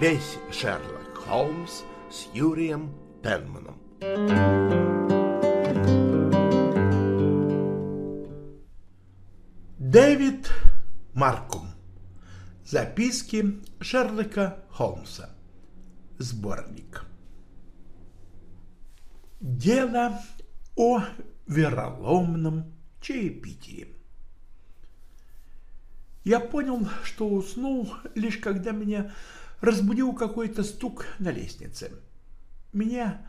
весь Шерлок Холмс с Юрием Пенманом. Дэвид Маркум. Записки Шерлока Холмса. Сборник. Дело о вероломном чаепитии. Я понял, что уснул, лишь когда меня разбудил какой-то стук на лестнице. Меня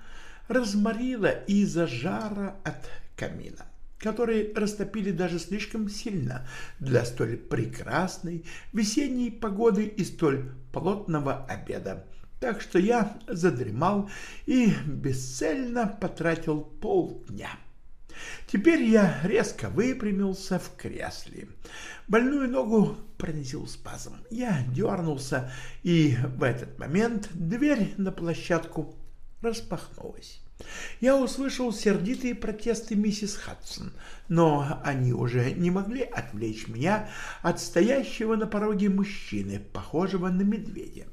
разморило из-за жара от камина, который растопили даже слишком сильно для столь прекрасной весенней погоды и столь плотного обеда. Так что я задремал и бесцельно потратил полдня. Теперь я резко выпрямился в кресле. Больную ногу пронзил спазм. Я дернулся, и в этот момент дверь на площадку распахнулась. Я услышал сердитые протесты миссис Хадсон, но они уже не могли отвлечь меня от стоящего на пороге мужчины, похожего на медведя.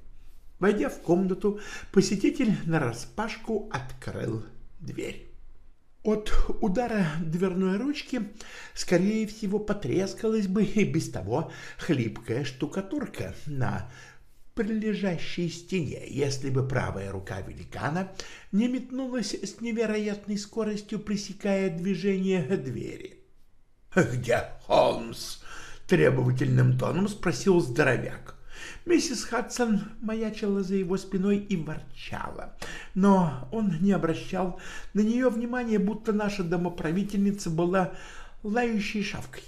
Войдя в комнату, посетитель нараспашку открыл дверь. От удара дверной ручки, скорее всего, потрескалась бы и без того хлипкая штукатурка на прилежащей стене, если бы правая рука великана не метнулась с невероятной скоростью, пресекая движение двери. «Где Холмс?» — требовательным тоном спросил здоровяк. Миссис Хадсон маячила за его спиной и ворчала, но он не обращал на нее внимания, будто наша домоправительница была лающей шавкой,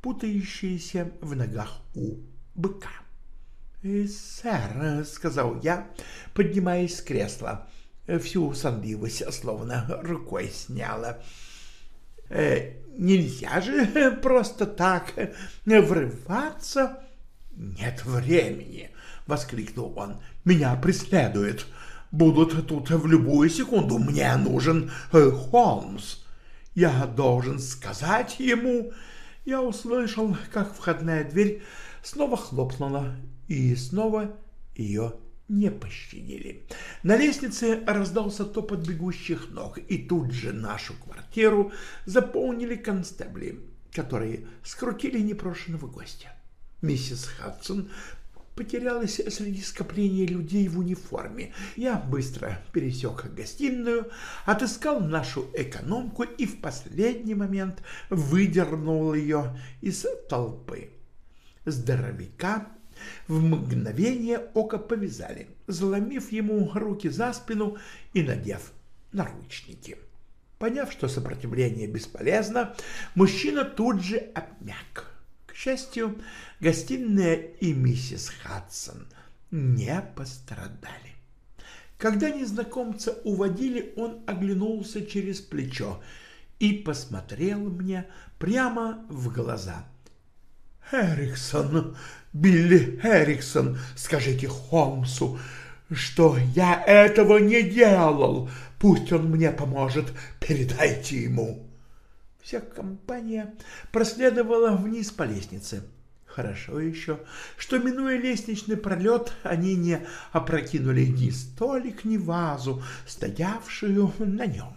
путающейся в ногах у быка. «Э, «Сэр», — сказал я, поднимаясь с кресла, всю сонливость словно рукой сняла, «Э, «нельзя же просто так врываться...» «Нет времени!» — воскликнул он. «Меня преследуют. Будут тут в любую секунду. Мне нужен э, Холмс. Я должен сказать ему...» Я услышал, как входная дверь снова хлопнула, и снова ее не пощадили. На лестнице раздался топот бегущих ног, и тут же нашу квартиру заполнили констебли, которые скрутили непрошенного гостя. Миссис Хадсон потерялась среди скопления людей в униформе. Я быстро пересек гостиную, отыскал нашу экономку и в последний момент выдернул ее из толпы. Здоровяка в мгновение ока повязали, заломив ему руки за спину и надев наручники. Поняв, что сопротивление бесполезно, мужчина тут же обмяк. Счастью, гостиная и миссис Хадсон не пострадали. Когда незнакомца уводили, он оглянулся через плечо и посмотрел мне прямо в глаза. «Эриксон, Билли Эриксон, скажите Холмсу, что я этого не делал. Пусть он мне поможет, передайте ему». Вся компания проследовала вниз по лестнице. Хорошо еще, что, минуя лестничный пролет, они не опрокинули ни столик, ни вазу, стоявшую на нем.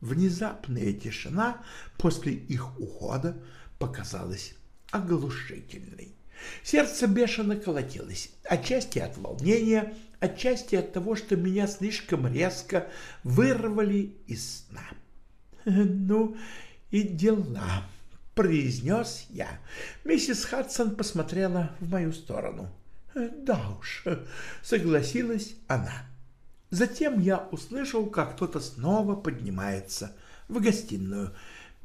Внезапная тишина после их ухода показалась оглушительной. Сердце бешено колотилось, отчасти от волнения, отчасти от того, что меня слишком резко вырвали из сна. «Ну и дела», — произнес я. Миссис Хадсон посмотрела в мою сторону. «Да уж», — согласилась она. Затем я услышал, как кто-то снова поднимается в гостиную,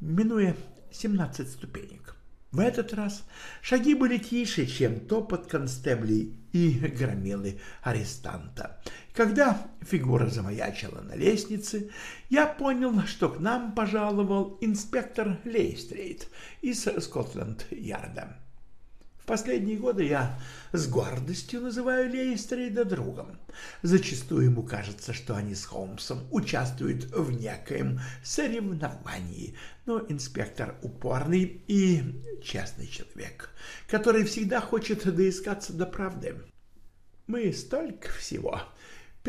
минуя семнадцать ступенек. В этот раз шаги были тише, чем топот констеблей и громилы арестанта. Когда фигура замаячила на лестнице, я понял, что к нам пожаловал инспектор Лестрейд из Скотланд-Ярда последние годы я с гордостью называю Лестрейда другом. Зачастую ему кажется, что они с Холмсом участвуют в некоем соревновании, но инспектор упорный и честный человек, который всегда хочет доискаться до правды. Мы столько всего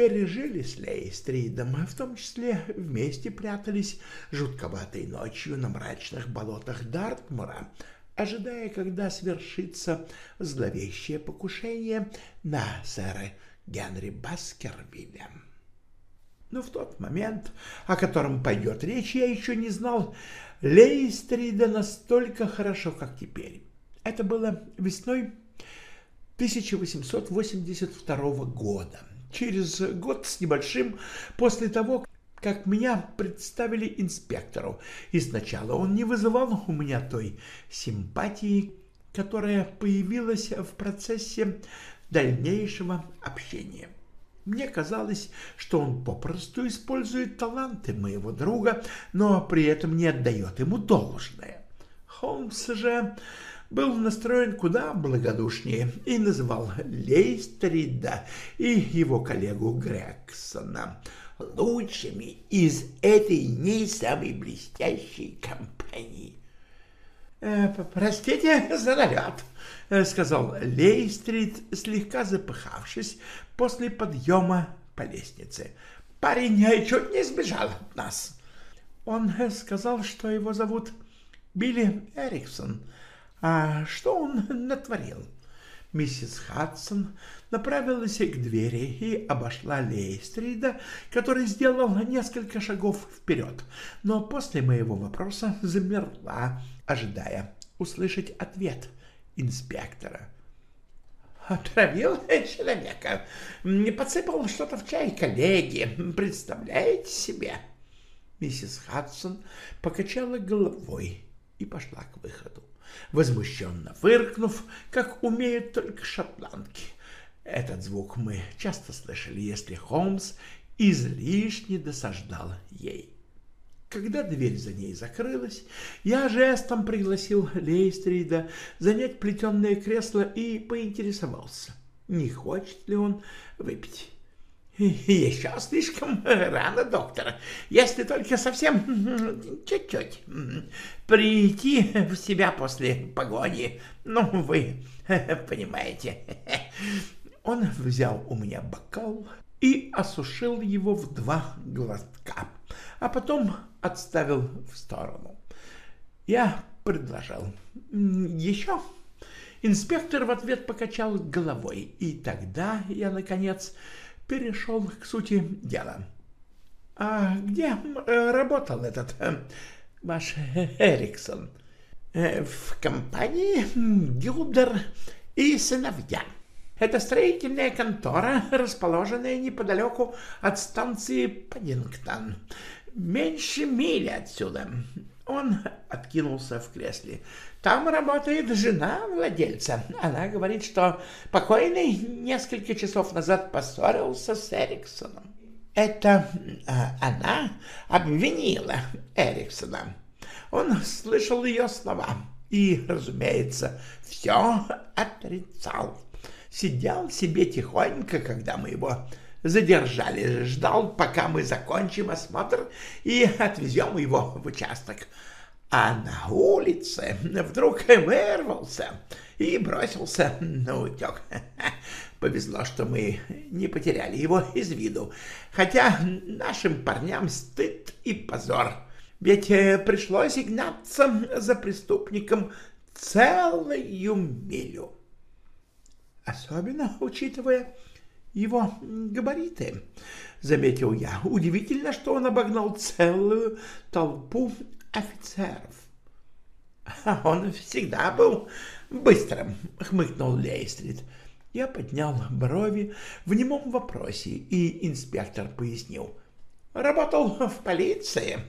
пережили с Лейстридом, в том числе вместе прятались жутковатой ночью на мрачных болотах Дартмура, ожидая, когда свершится зловещее покушение на сэра Генри Баскервилля. Но в тот момент, о котором пойдет речь, я еще не знал Лейстрида настолько хорошо, как теперь. Это было весной 1882 года, через год с небольшим после того, как меня представили инспектору, и сначала он не вызывал у меня той симпатии, которая появилась в процессе дальнейшего общения. Мне казалось, что он попросту использует таланты моего друга, но при этом не отдает ему должное. Холмс же был настроен куда благодушнее и называл Лейстрида и его коллегу Грексона лучшими из этой не самой блестящей компании. «Э, «Простите за налет», — сказал Лейстрид, слегка запыхавшись после подъема по лестнице. «Парень чуть не сбежал от нас». Он сказал, что его зовут Билли Эриксон. А что он натворил? Миссис Хадсон направилась к двери и обошла Лейстрида, который сделал несколько шагов вперед, но после моего вопроса замерла, ожидая услышать ответ инспектора. Отравил человека, не подсыпал что-то в чай коллеги, представляете себе? Миссис Хадсон покачала головой и пошла к выходу, возмущенно фыркнув, как умеют только шотландки. Этот звук мы часто слышали, если Холмс излишне досаждал ей. Когда дверь за ней закрылась, я жестом пригласил Лейстрида занять плетеное кресло и поинтересовался, не хочет ли он выпить. Еще слишком рано, доктор, если только совсем чуть-чуть. Прийти в себя после погони, ну, вы понимаете. Он взял у меня бокал и осушил его в два глотка, а потом отставил в сторону. Я предложил. Еще? Инспектор в ответ покачал головой, и тогда я, наконец, перешел к сути дела. «А где э, работал этот э, ваш Эриксон?» э, «В компании Гилдер и сыновья. Это строительная контора, расположенная неподалеку от станции Паддингтон меньше мили отсюда. Он откинулся в кресле. Там работает жена владельца. Она говорит, что покойный несколько часов назад поссорился с Эриксоном. Это а, она обвинила Эриксона. Он слышал ее слова и, разумеется, все отрицал. Сидел себе тихонько, когда мы его задержали, ждал, пока мы закончим осмотр и отвезем его в участок. А на улице вдруг вырвался и бросился на утек. Повезло, что мы не потеряли его из виду, хотя нашим парням стыд и позор. Ведь э, пришлось гнаться за преступником целую милю. Особенно учитывая его габариты, — заметил я. Удивительно, что он обогнал целую толпу офицеров. — Он всегда был быстрым, — хмыкнул Лейстрид. Я поднял брови в немом вопросе, и инспектор пояснил. Работал в полиции.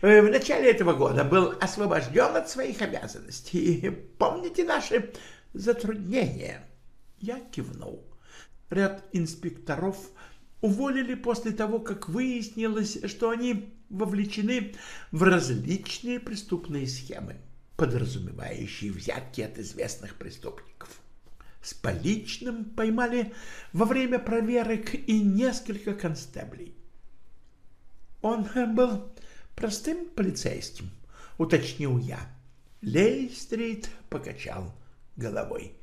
В начале этого года был освобожден от своих обязанностей. Помните наши затруднения? Я кивнул ряд инспекторов уволили после того, как выяснилось, что они вовлечены в различные преступные схемы, подразумевающие взятки от известных преступников. С поличным поймали во время проверок и несколько констеблей. Он был простым полицейским, уточнил я. Лей-стрит покачал головой.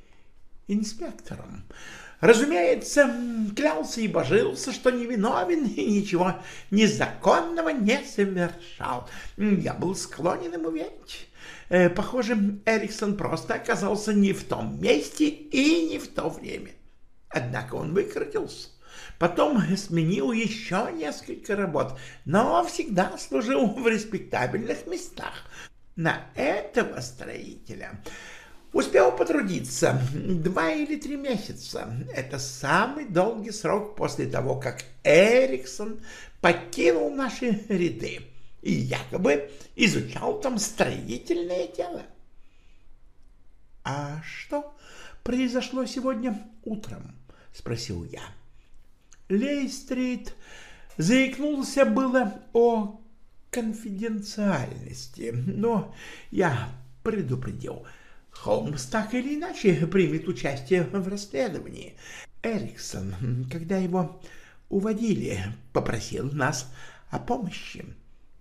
инспектором. Разумеется, клялся и божился, что невиновен и ничего незаконного не совершал. Я был склонен ему верить. Э, похоже, Эриксон просто оказался не в том месте и не в то время. Однако он выкрутился. Потом сменил еще несколько работ, но всегда служил в респектабельных местах. На этого строителя успел потрудиться два или три месяца. Это самый долгий срок после того, как Эриксон покинул наши ряды и якобы изучал там строительное дело. — А что произошло сегодня утром? — спросил я. Лейстрит заикнулся было о конфиденциальности, но я предупредил. Холмс так или иначе примет участие в расследовании. Эриксон, когда его уводили, попросил нас о помощи.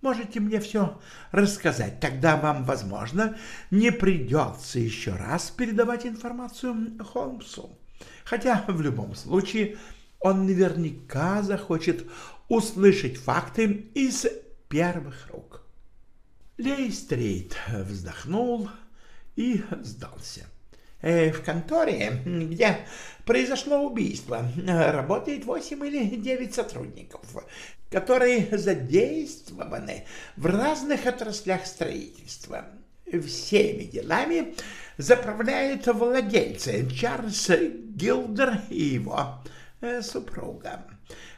Можете мне все рассказать, тогда вам, возможно, не придется еще раз передавать информацию Холмсу. Хотя в любом случае он наверняка захочет услышать факты из первых рук. Лейстрит вздохнул и сдался. Э, в конторе, где произошло убийство, работает восемь или девять сотрудников, которые задействованы в разных отраслях строительства. Всеми делами заправляют владельцы Чарльз Гилдер и его э, супруга.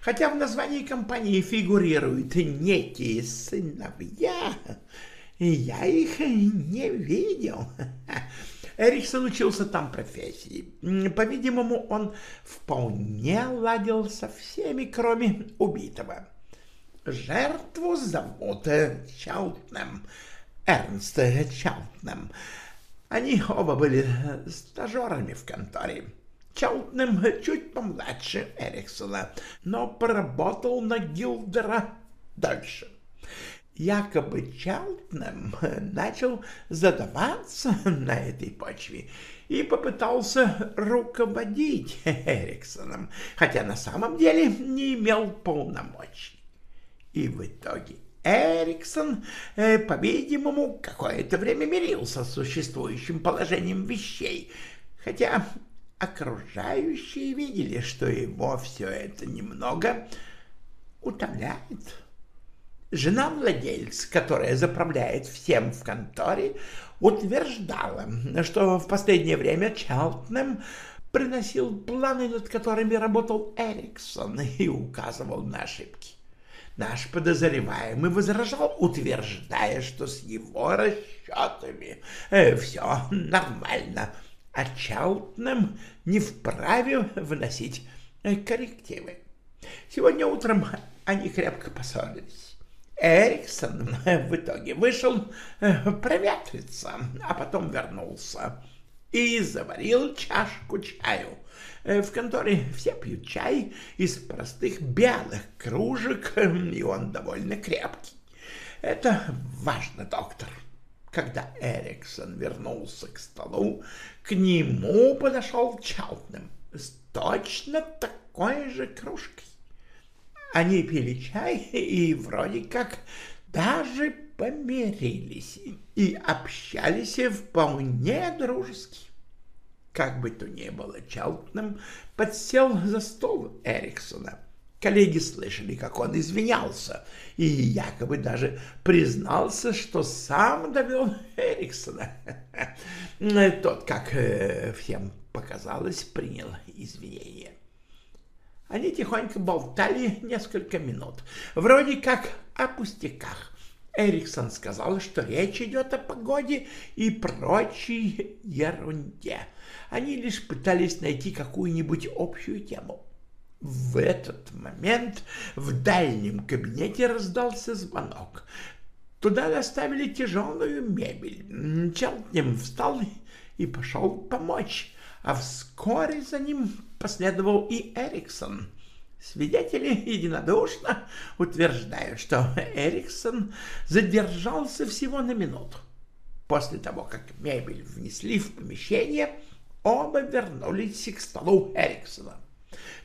Хотя в названии компании фигурируют некие сыновья, я их не видел. Эриксон учился там профессии. По-видимому, он вполне ладил со всеми, кроме убитого. Жертву зовут Чалтнем, Эрнст Чалтнем. Они оба были стажерами в конторе. Чалтнем чуть помладше Эриксона, но поработал на Гилдера дальше. Якобы Чалтнем начал задаваться на этой почве и попытался руководить Эриксоном, хотя на самом деле не имел полномочий. И в итоге Эриксон, э, по-видимому, какое-то время мирился с существующим положением вещей, хотя окружающие видели, что его все это немного утомляет. Жена владельца, которая заправляет всем в конторе, утверждала, что в последнее время Чалтнем приносил планы, над которыми работал Эриксон, и указывал на ошибки. Наш подозреваемый возражал, утверждая, что с его расчетами э, все нормально, а Чалтнем не вправе выносить э, коррективы. Сегодня утром они крепко поссорились. Эриксон в итоге вышел э, проветриться, а потом вернулся и заварил чашку чаю. Э, в конторе все пьют чай из простых белых кружек, и он довольно крепкий. Это важно, доктор. Когда Эриксон вернулся к столу, к нему подошел Чалтнем с точно такой же кружкой. Они пили чай и вроде как даже помирились и общались вполне дружески. Как бы то ни было, Чалтнем подсел за стол Эриксона — Коллеги слышали, как он извинялся, и якобы даже признался, что сам довел Эриксона. Тот, как э, всем показалось, принял извинения. Они тихонько болтали несколько минут, вроде как о пустяках. Эриксон сказал, что речь идет о погоде и прочей ерунде. Они лишь пытались найти какую-нибудь общую тему. В этот момент в дальнем кабинете раздался звонок. Туда доставили тяжелую мебель. Челтнем встал и пошел помочь, а вскоре за ним последовал и Эриксон. Свидетели единодушно утверждают, что Эриксон задержался всего на минуту. После того, как мебель внесли в помещение, оба вернулись к столу Эриксона.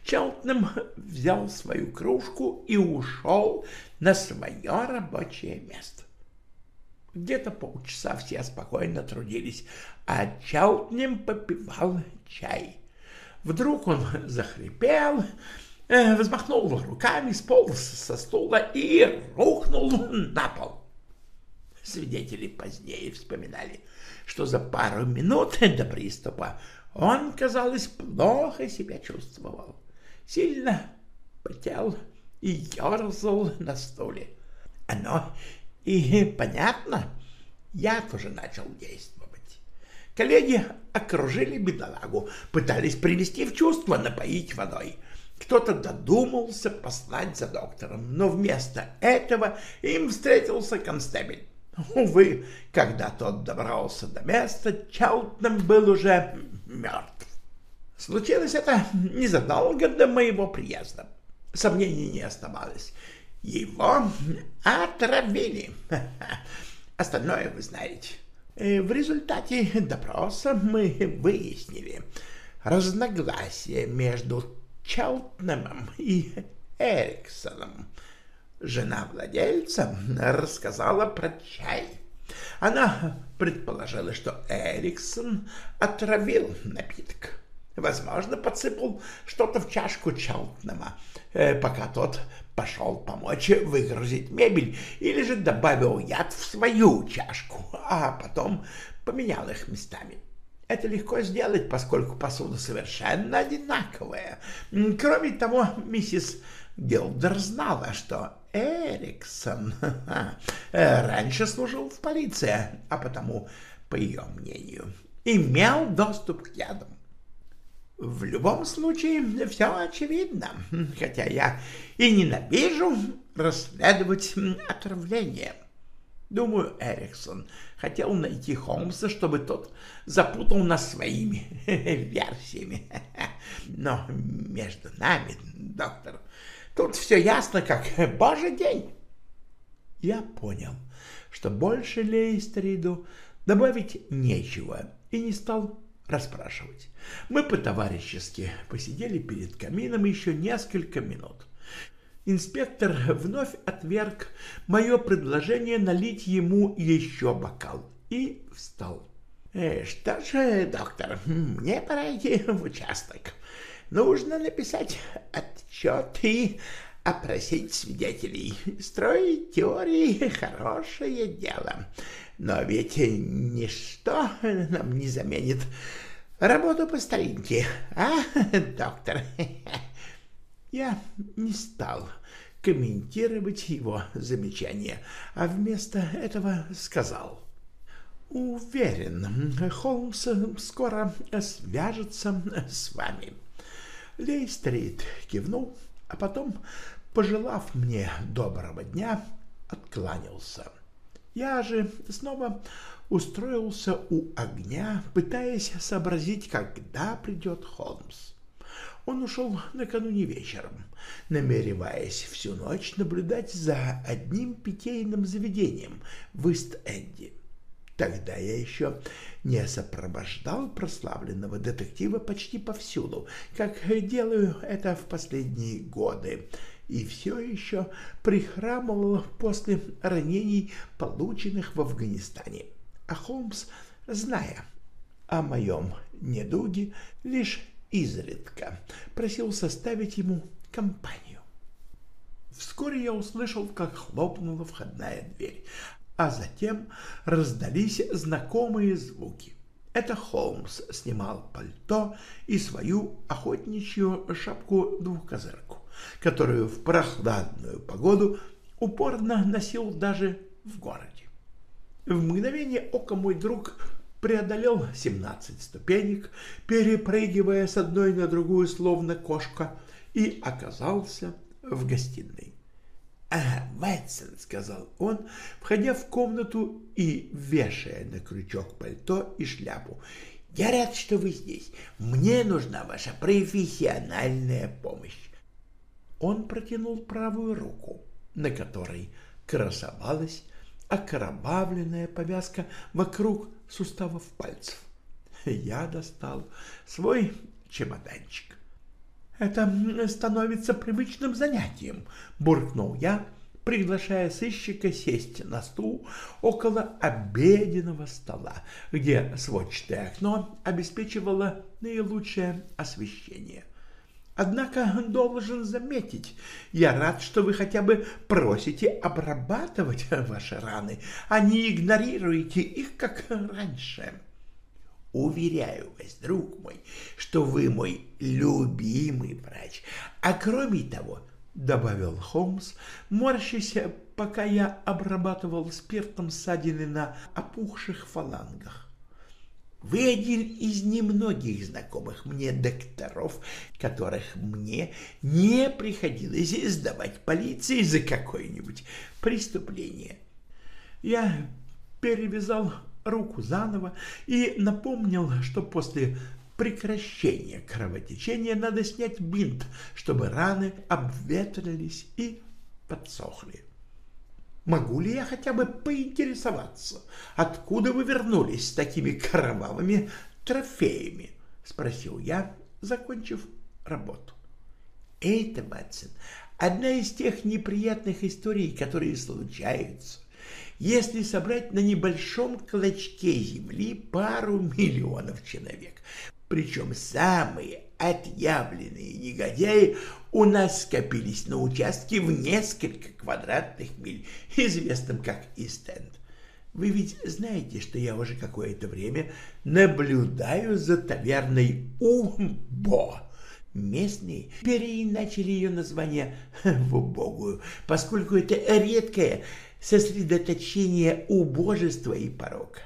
Челтнем взял свою кружку и ушел на свое рабочее место. Где-то полчаса все спокойно трудились, а Челтнем попивал чай. Вдруг он захрипел, э, взмахнул руками, сполз со стула и рухнул на пол. Свидетели позднее вспоминали, что за пару минут до приступа он, казалось, плохо себя чувствовал. Сильно потел и ерзал на стуле. Оно и понятно, я тоже начал действовать. Коллеги окружили бедолагу, пытались привести в чувство, напоить водой. Кто-то додумался послать за доктором, но вместо этого им встретился констебель. Увы, когда тот добрался до места, Чаутнем был уже мертв. Случилось это незадолго до моего приезда. Сомнений не оставалось. Его отравили. Остальное вы знаете. Э, в результате допроса мы выяснили разногласия между Чаутнемом и Эриксоном. Жена владельца рассказала про чай. Она предположила, что Эриксон отравил напиток. Возможно, подсыпал что-то в чашку Чалтнема, э, пока тот пошел помочь выгрузить мебель, или же добавил яд в свою чашку, а потом поменял их местами. Это легко сделать, поскольку посуда совершенно одинаковая. Кроме того, миссис Гилдер знала, что Эриксон э, раньше служил в полиции, а потому, по ее мнению, имел доступ к ядам. В любом случае, все очевидно, хотя я и ненавижу расследовать отравление. Думаю, Эриксон хотел найти Холмса, чтобы тот запутал нас своими версиями. Но между нами, доктор, Тут все ясно, как божий день. Я понял, что больше Лейстриду добавить нечего, и не стал расспрашивать. Мы по-товарищески посидели перед камином еще несколько минут. Инспектор вновь отверг мое предложение налить ему еще бокал и встал. «Э, «Что ж, доктор, мне пора идти в участок нужно написать отчет и опросить свидетелей. Строить теории — хорошее дело. Но ведь ничто нам не заменит работу по старинке, а, доктор? Я не стал комментировать его замечание, а вместо этого сказал. Уверен, Холмс скоро свяжется с вами. Лейстрит кивнул, а потом, пожелав мне доброго дня, откланялся. Я же снова устроился у огня, пытаясь сообразить, когда придет Холмс. Он ушел накануне вечером, намереваясь всю ночь наблюдать за одним питейным заведением в Ист-Энди. Тогда я еще не сопровождал прославленного детектива почти повсюду, как делаю это в последние годы, и все еще прихрамывал после ранений, полученных в Афганистане. А Холмс, зная о моем недуге, лишь изредка просил составить ему компанию. Вскоре я услышал, как хлопнула входная дверь, а затем раздались знакомые звуки. Это Холмс снимал пальто и свою охотничью шапку-двухкозырку, которую в прохладную погоду упорно носил даже в городе. В мгновение ока мой друг преодолел 17 ступенек, перепрыгивая с одной на другую, словно кошка, и оказался в гостиной. «А, Ватсон», — сказал он, входя в комнату и вешая на крючок пальто и шляпу. «Я рад, что вы здесь. Мне нужна ваша профессиональная помощь». Он протянул правую руку, на которой красовалась окровавленная повязка вокруг суставов пальцев. Я достал свой чемоданчик. «Это становится привычным занятием», — буркнул я, приглашая сыщика сесть на стул около обеденного стола, где сводчатое окно обеспечивало наилучшее освещение. Однако должен заметить, я рад, что вы хотя бы просите обрабатывать ваши раны, а не игнорируете их, как раньше. Уверяю вас, друг мой, что вы мой любимый врач. А кроме того, — добавил Холмс, морщась, пока я обрабатывал спиртом ссадины на опухших фалангах. Вы один из немногих знакомых мне докторов, которых мне не приходилось сдавать полиции за какое-нибудь преступление. Я перевязал руку заново и напомнил, что после прекращения кровотечения надо снять бинт, чтобы раны обветрились и подсохли. Могу ли я хотя бы поинтересоваться, откуда вы вернулись с такими кровавыми трофеями? — спросил я, закончив работу. — Это, Ватсон, одна из тех неприятных историй, которые случаются, если собрать на небольшом клочке земли пару миллионов человек. Причем самые отъявленные негодяи у нас скопились на участке в несколько квадратных миль, известном как Истенд. Вы ведь знаете, что я уже какое-то время наблюдаю за таверной Умбо. Местные переиначили ее название в убогую, поскольку это редкое сосредоточение убожества и порока.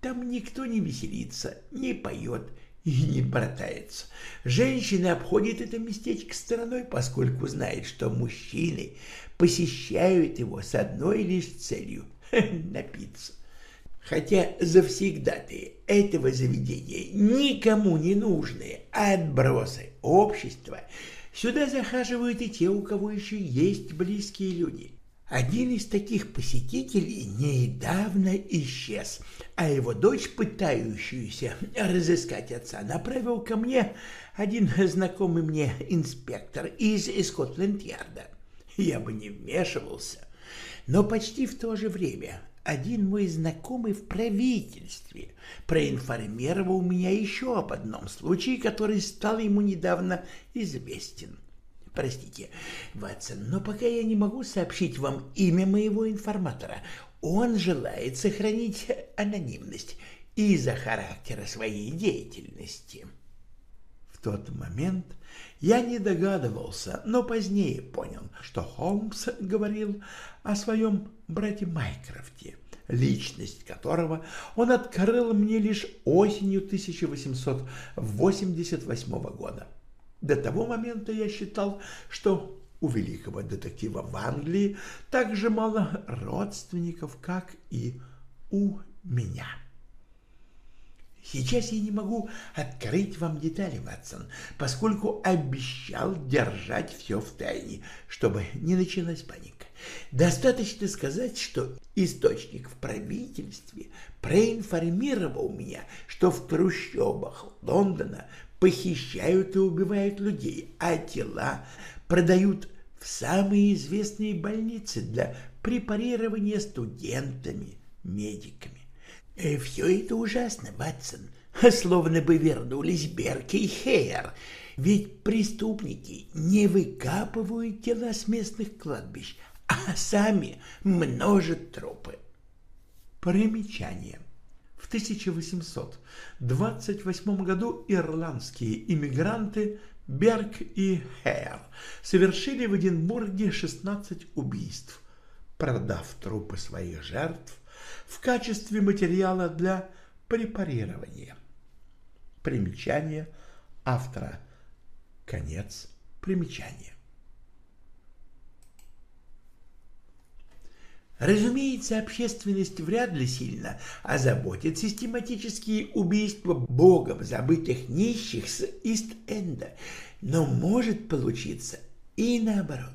Там никто не веселится, не поет, и не братается. Женщины обходят это местечко стороной, поскольку знают, что мужчины посещают его с одной лишь целью — напиться. Хотя завсегдатые этого заведения никому не нужные отбросы общества, сюда захаживают и те, у кого еще есть близкие люди. Один из таких посетителей недавно исчез, а его дочь, пытающуюся разыскать отца, направил ко мне один знакомый мне инспектор из Скотленд-Ярда. Я бы не вмешивался, но почти в то же время один мой знакомый в правительстве проинформировал меня еще об одном случае, который стал ему недавно известен. Простите, Ватсон, но пока я не могу сообщить вам имя моего информатора. Он желает сохранить анонимность из-за характера своей деятельности. В тот момент я не догадывался, но позднее понял, что Холмс говорил о своем брате Майкрофте, личность которого он открыл мне лишь осенью 1888 года. До того момента я считал, что у великого детектива в Англии так же мало родственников, как и у меня. Сейчас я не могу открыть вам детали, Ватсон, поскольку обещал держать все в тайне, чтобы не началась паника. Достаточно сказать, что источник в правительстве проинформировал меня, что в трущобах Лондона похищают и убивают людей, а тела продают в самые известные больницы для препарирования студентами, медиками. И э, все это ужасно, Ватсон, словно бы вернулись Берки и Хейер, ведь преступники не выкапывают тела с местных кладбищ, а сами множат трупы. Примечание. В 1828 году ирландские иммигранты Берг и Хейр совершили в Эдинбурге 16 убийств, продав трупы своих жертв в качестве материала для препарирования. Примечание автора. Конец примечания. Разумеется, общественность вряд ли сильно озаботит систематические убийства богом забытых нищих с Ист-Энда, но может получиться и наоборот.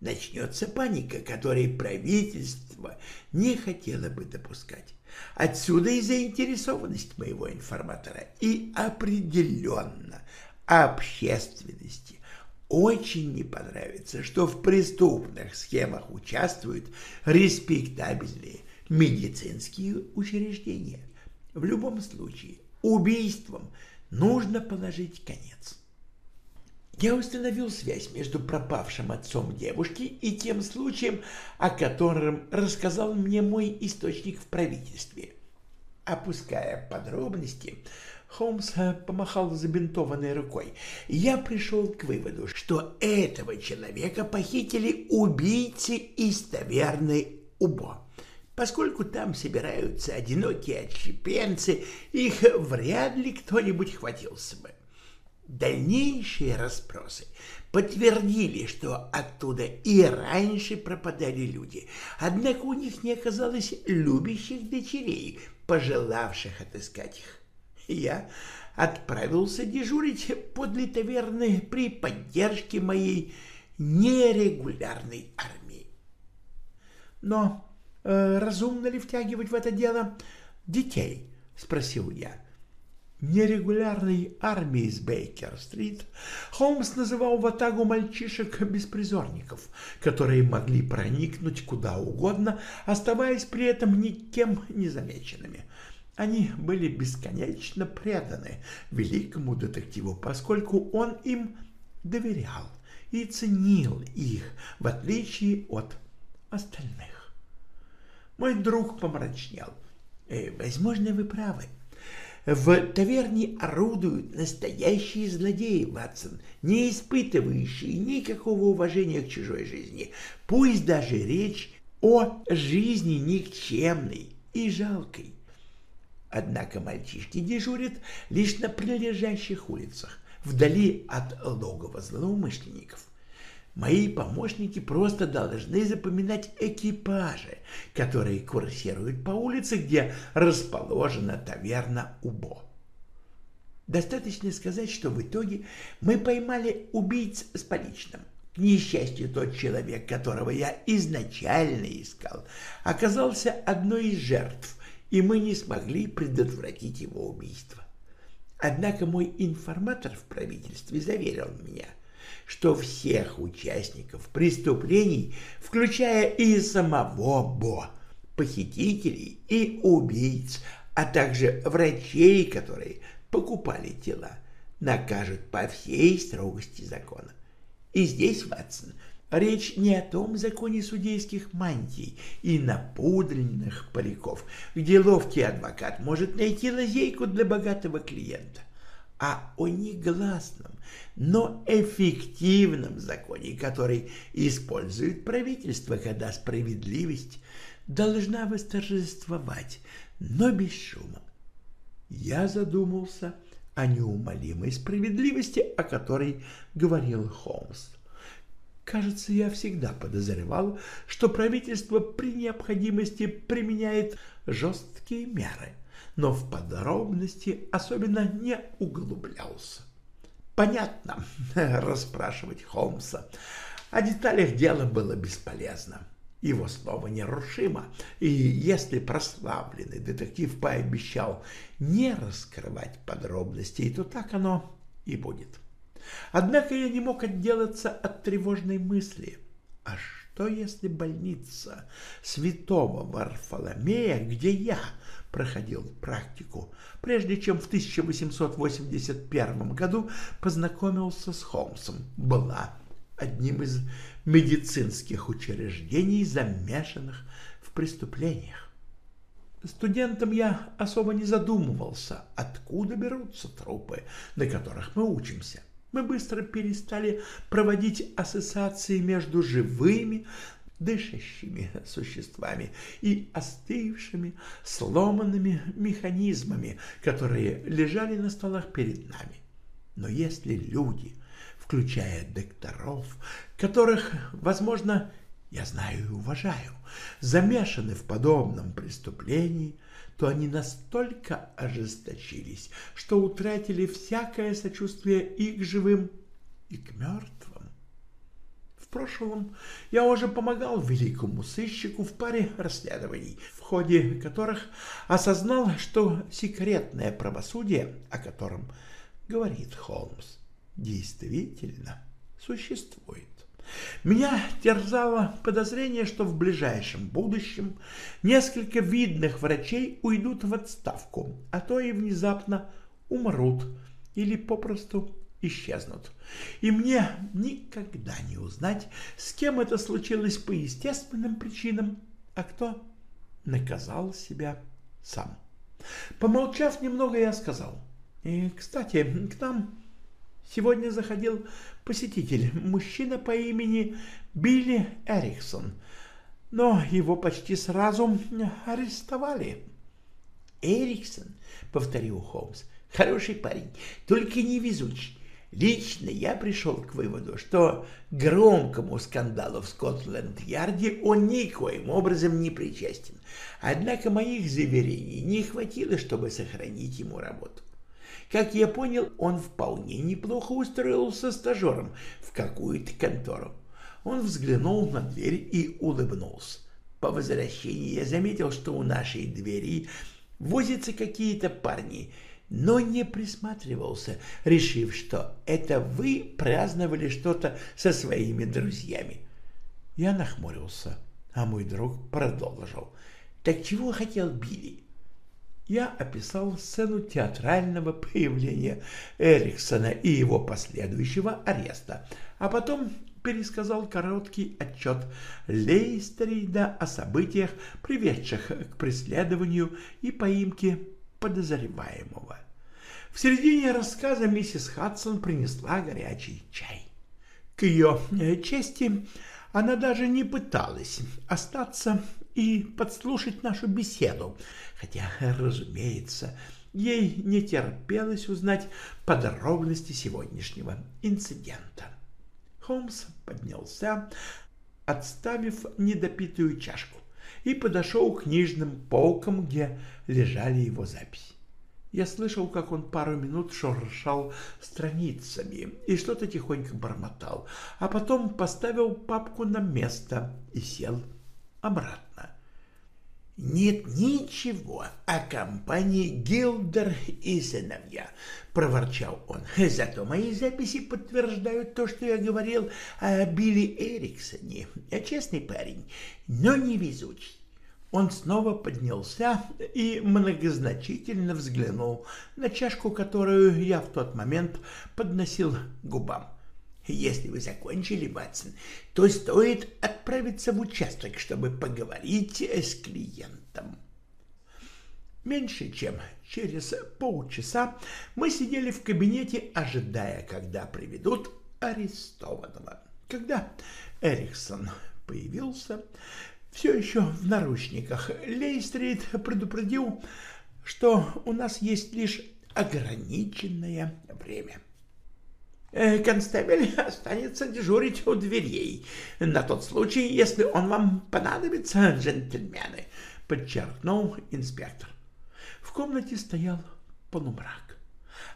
Начнется паника, которой правительство не хотело бы допускать. Отсюда и заинтересованность моего информатора. И определенно общественности очень не понравится, что в преступных схемах участвуют респектабельные медицинские учреждения. В любом случае, убийством нужно положить конец. Я установил связь между пропавшим отцом девушки и тем случаем, о котором рассказал мне мой источник в правительстве. Опуская подробности, Холмс помахал забинтованной рукой. Я пришел к выводу, что этого человека похитили убийцы из таверны Убо. Поскольку там собираются одинокие отщепенцы, их вряд ли кто-нибудь хватился бы. Дальнейшие расспросы подтвердили, что оттуда и раньше пропадали люди, однако у них не оказалось любящих дочерей, пожелавших отыскать их. Я отправился дежурить подле таверны при поддержке моей нерегулярной армии. Но э, разумно ли втягивать в это дело детей? — спросил я нерегулярной армией с Бейкер-стрит, Холмс называл ватагу мальчишек-беспризорников, которые могли проникнуть куда угодно, оставаясь при этом никем незамеченными. Они были бесконечно преданы великому детективу, поскольку он им доверял и ценил их, в отличие от остальных. Мой друг помрачнел. «Э, «Возможно, вы правы», в таверне орудуют настоящие злодеи, Ватсон, не испытывающие никакого уважения к чужой жизни, пусть даже речь о жизни никчемной и жалкой. Однако мальчишки дежурят лишь на прилежащих улицах, вдали от логова злоумышленников. Мои помощники просто должны запоминать экипажи, которые курсируют по улице, где расположена таверна Убо. Достаточно сказать, что в итоге мы поймали убийц с поличным. К несчастью, тот человек, которого я изначально искал, оказался одной из жертв, и мы не смогли предотвратить его убийство. Однако мой информатор в правительстве заверил меня – что всех участников преступлений, включая и самого Бо, похитителей и убийц, а также врачей, которые покупали тела, накажут по всей строгости закона. И здесь, Ватсон, речь не о том законе судейских мантий и напудренных париков, где ловкий адвокат может найти лазейку для богатого клиента, а о негласном, но эффективном законе, который использует правительство, когда справедливость должна восторжествовать, но без шума. Я задумался о неумолимой справедливости, о которой говорил Холмс. Кажется, я всегда подозревал, что правительство при необходимости применяет жесткие меры, но в подробности особенно не углублялся. Понятно, расспрашивать Холмса. О деталях дела было бесполезно. Его слово нерушимо, и если прославленный детектив пообещал не раскрывать подробностей, то так оно и будет. Однако я не мог отделаться от тревожной мысли. А что, если больница святого Варфоломея, где я проходил практику, прежде чем в 1881 году познакомился с Холмсом, была одним из медицинских учреждений, замешанных в преступлениях. Студентам я особо не задумывался, откуда берутся трупы, на которых мы учимся. Мы быстро перестали проводить ассоциации между живыми, дышащими существами и остывшими, сломанными механизмами, которые лежали на столах перед нами. Но если люди, включая докторов, которых, возможно, я знаю и уважаю, замешаны в подобном преступлении, то они настолько ожесточились, что утратили всякое сочувствие и к живым, и к мертвым прошлом я уже помогал великому сыщику в паре расследований, в ходе которых осознал, что секретное правосудие, о котором говорит Холмс, действительно существует. Меня терзало подозрение, что в ближайшем будущем несколько видных врачей уйдут в отставку, а то и внезапно умрут или попросту исчезнут. И мне никогда не узнать, с кем это случилось по естественным причинам, а кто наказал себя сам. Помолчав немного, я сказал, и, кстати, к нам сегодня заходил посетитель, мужчина по имени Билли Эриксон, но его почти сразу арестовали. «Эриксон», — повторил Холмс, — «хороший парень, только невезучий. Лично я пришел к выводу, что громкому скандалу в Скотланд-Ярде он никоим образом не причастен. Однако моих заверений не хватило, чтобы сохранить ему работу. Как я понял, он вполне неплохо устроился стажером в какую-то контору. Он взглянул на дверь и улыбнулся. По возвращении я заметил, что у нашей двери возятся какие-то парни — но не присматривался, решив, что это вы праздновали что-то со своими друзьями. Я нахмурился, а мой друг продолжил. «Так чего хотел Билли?» Я описал сцену театрального появления Эриксона и его последующего ареста, а потом пересказал короткий отчет Лейстерида о событиях, приведших к преследованию и поимке подозреваемого. В середине рассказа миссис Хадсон принесла горячий чай. К ее э, чести она даже не пыталась остаться и подслушать нашу беседу, хотя, разумеется, ей не терпелось узнать подробности сегодняшнего инцидента. Холмс поднялся, отставив недопитую чашку и подошел к книжным полкам, где лежали его записи. Я слышал, как он пару минут шуршал страницами и что-то тихонько бормотал, а потом поставил папку на место и сел обратно. «Нет ничего о компании Гилдер и сыновья», — проворчал он. «Зато мои записи подтверждают то, что я говорил о Билли Эриксоне. Я честный парень, но невезучий». Он снова поднялся и многозначительно взглянул на чашку, которую я в тот момент подносил губам. Если вы закончили, Ватсон, то стоит отправиться в участок, чтобы поговорить с клиентом. Меньше чем через полчаса мы сидели в кабинете, ожидая, когда приведут арестованного. Когда Эриксон появился, все еще в наручниках, Лейстрит предупредил, что у нас есть лишь ограниченное время. Э, констебель останется дежурить у дверей на тот случай, если он вам понадобится, джентльмены, — подчеркнул инспектор. В комнате стоял полумрак.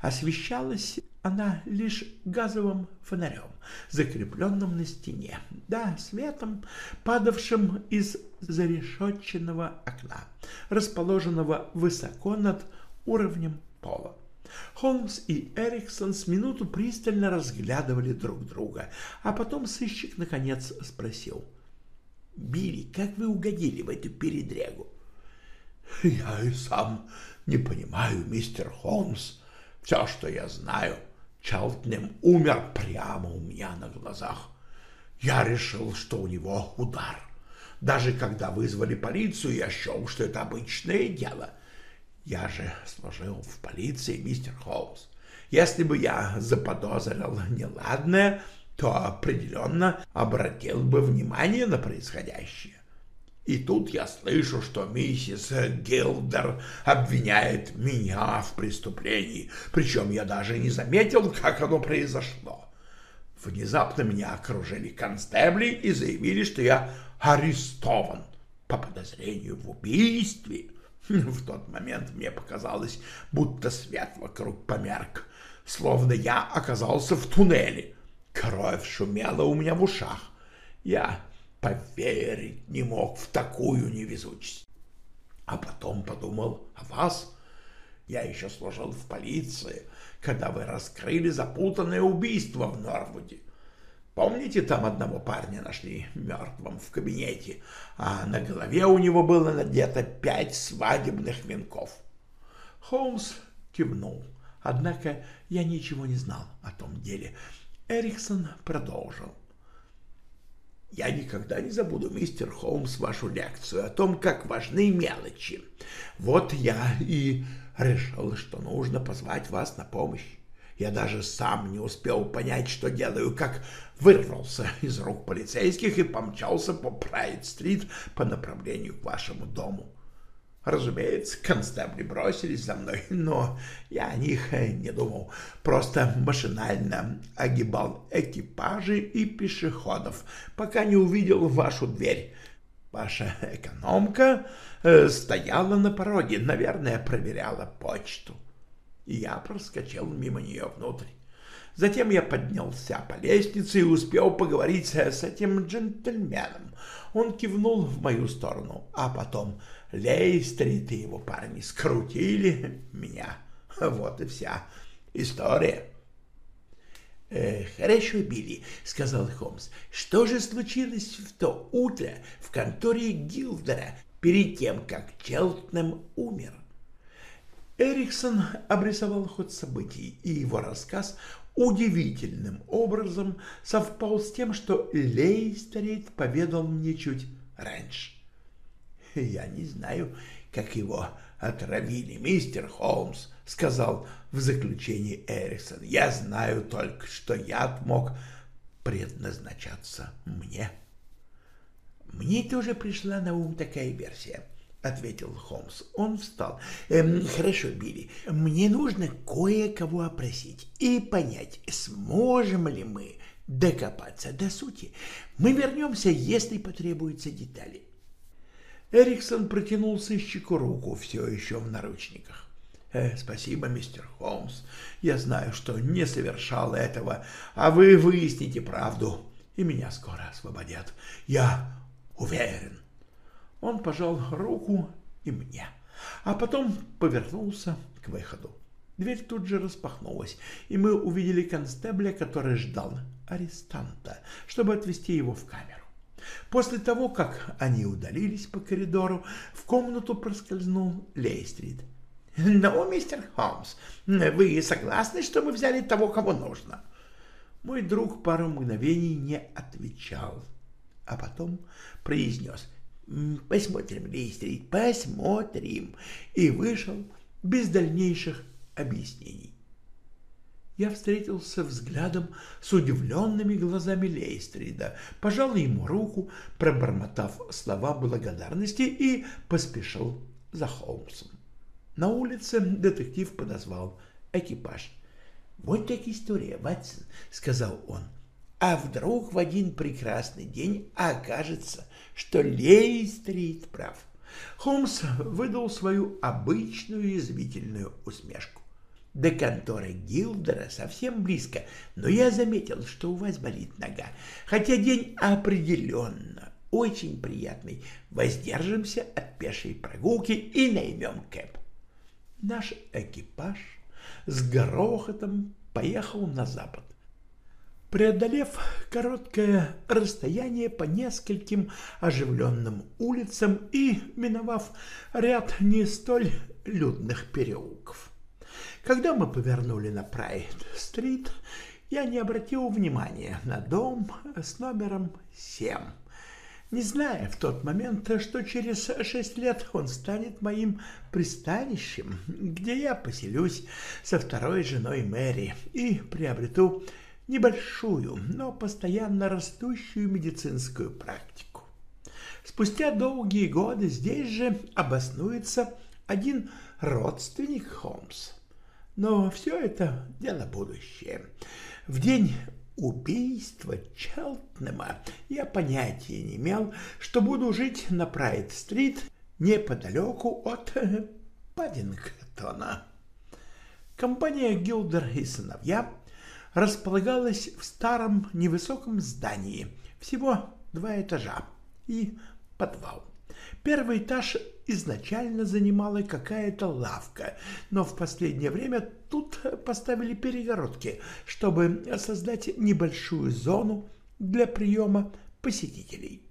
Освещалась она лишь газовым фонарем, закрепленным на стене, да, светом, падавшим из зарешетченного окна, расположенного высоко над уровнем пола. Холмс и Эриксон с минуту пристально разглядывали друг друга, а потом сыщик наконец спросил. «Билли, как вы угодили в эту передрягу?» «Я и сам не понимаю, мистер Холмс. Все, что я знаю, Чалтнем умер прямо у меня на глазах. Я решил, что у него удар. Даже когда вызвали полицию, я счел, что это обычное дело. Я же служил в полиции, мистер Холмс. Если бы я заподозрил неладное, то определенно обратил бы внимание на происходящее. И тут я слышу, что миссис Гилдер обвиняет меня в преступлении, причем я даже не заметил, как оно произошло. Внезапно меня окружили констебли и заявили, что я арестован по подозрению в убийстве. В тот момент мне показалось, будто свет вокруг померк, словно я оказался в туннеле. Кровь шумела у меня в ушах. Я поверить не мог в такую невезучесть. А потом подумал о вас. Я еще служил в полиции, когда вы раскрыли запутанное убийство в Норвуде. Помните, там одного парня нашли мертвым в кабинете, а на голове у него было надето пять свадебных венков? Холмс кивнул. Однако я ничего не знал о том деле. Эриксон продолжил. Я никогда не забуду, мистер Холмс, вашу лекцию о том, как важны мелочи. Вот я и решил, что нужно позвать вас на помощь. Я даже сам не успел понять, что делаю, как вырвался из рук полицейских и помчался по Прайд-стрит по направлению к вашему дому. Разумеется, констебли бросились за мной, но я о них не думал. Просто машинально огибал экипажи и пешеходов, пока не увидел вашу дверь. Ваша экономка э, стояла на пороге, наверное, проверяла почту. И я проскочил мимо нее внутрь. Затем я поднялся по лестнице и успел поговорить с этим джентльменом. Он кивнул в мою сторону, а потом Лейстрит и его парни скрутили меня. Вот и вся история. «Э, «Хорошо, Билли», — сказал Холмс. «Что же случилось в то утро в конторе Гилдера перед тем, как Челтнем умер?» Эриксон обрисовал ход событий, и его рассказ удивительным образом совпал с тем, что Лейстрит поведал мне чуть раньше. «Я не знаю, как его отравили, мистер Холмс», — сказал в заключении Эриксон. «Я знаю только, что яд мог предназначаться мне». «Мне тоже пришла на ум такая версия», — ответил Холмс. Он встал. «Эм, «Хорошо, Билли, мне нужно кое-кого опросить и понять, сможем ли мы докопаться до сути. Мы вернемся, если потребуются детали. Эриксон протянул сыщику руку, все еще в наручниках. «Э, «Спасибо, мистер Холмс. Я знаю, что не совершал этого, а вы выясните правду, и меня скоро освободят. Я уверен». Он пожал руку и мне, а потом повернулся к выходу. Дверь тут же распахнулась, и мы увидели констебля, который ждал арестанта, чтобы отвезти его в камеру. После того, как они удалились по коридору, в комнату проскользнул Лейстрид. «Ну, мистер Холмс, вы согласны, что мы взяли того, кого нужно?» Мой друг пару мгновений не отвечал, а потом произнес «Посмотрим, Лейстрид, посмотрим» и вышел без дальнейших объяснений я встретился взглядом с удивленными глазами Лейстрида, пожал ему руку, пробормотав слова благодарности и поспешил за Холмсом. На улице детектив подозвал экипаж. «Вот так история, Ватсон», — сказал он. «А вдруг в один прекрасный день окажется, что Лейстрид прав?» Холмс выдал свою обычную язвительную усмешку. До конторы Гилдера совсем близко, но я заметил, что у вас болит нога, хотя день определенно очень приятный. Воздержимся от пешей прогулки и наймем кэп. Наш экипаж с грохотом поехал на запад. Преодолев короткое расстояние по нескольким оживленным улицам и миновав ряд не столь людных переулков. Когда мы повернули на Прайд-стрит, я не обратил внимания на дом с номером 7, не зная в тот момент, что через шесть лет он станет моим пристанищем, где я поселюсь со второй женой Мэри и приобрету небольшую, но постоянно растущую медицинскую практику. Спустя долгие годы здесь же обоснуется один родственник Холмс. Но все это дело будущее. В день убийства Челтнема я понятия не имел, что буду жить на Прайд-стрит неподалеку от Паддингтона. Компания Гилдер и сыновья располагалась в старом невысоком здании, всего два этажа и подвал. Первый этаж изначально занимала какая-то лавка, но в последнее время тут поставили перегородки, чтобы создать небольшую зону для приема посетителей.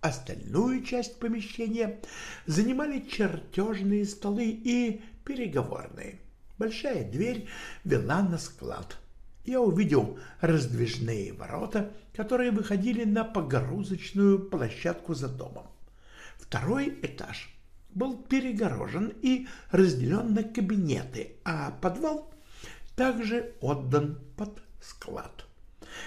Остальную часть помещения занимали чертежные столы и переговорные. Большая дверь вела на склад. Я увидел раздвижные ворота, которые выходили на погрузочную площадку за домом. Второй этаж был перегорожен и разделен на кабинеты, а подвал также отдан под склад.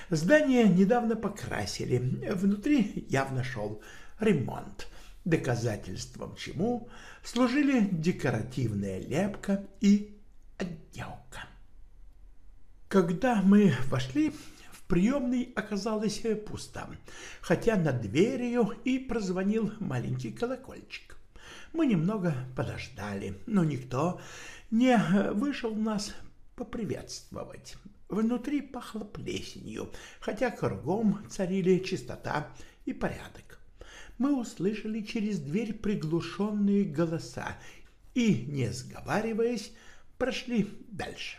Здание недавно покрасили, внутри явно шел ремонт, доказательством чему служили декоративная лепка и отделка. Когда мы вошли, в приемной оказалось пусто, хотя над дверью и прозвонил маленький колокольчик. Мы немного подождали, но никто не вышел нас поприветствовать. Внутри пахло плесенью, хотя кругом царили чистота и порядок. Мы услышали через дверь приглушенные голоса и, не сговариваясь, прошли дальше.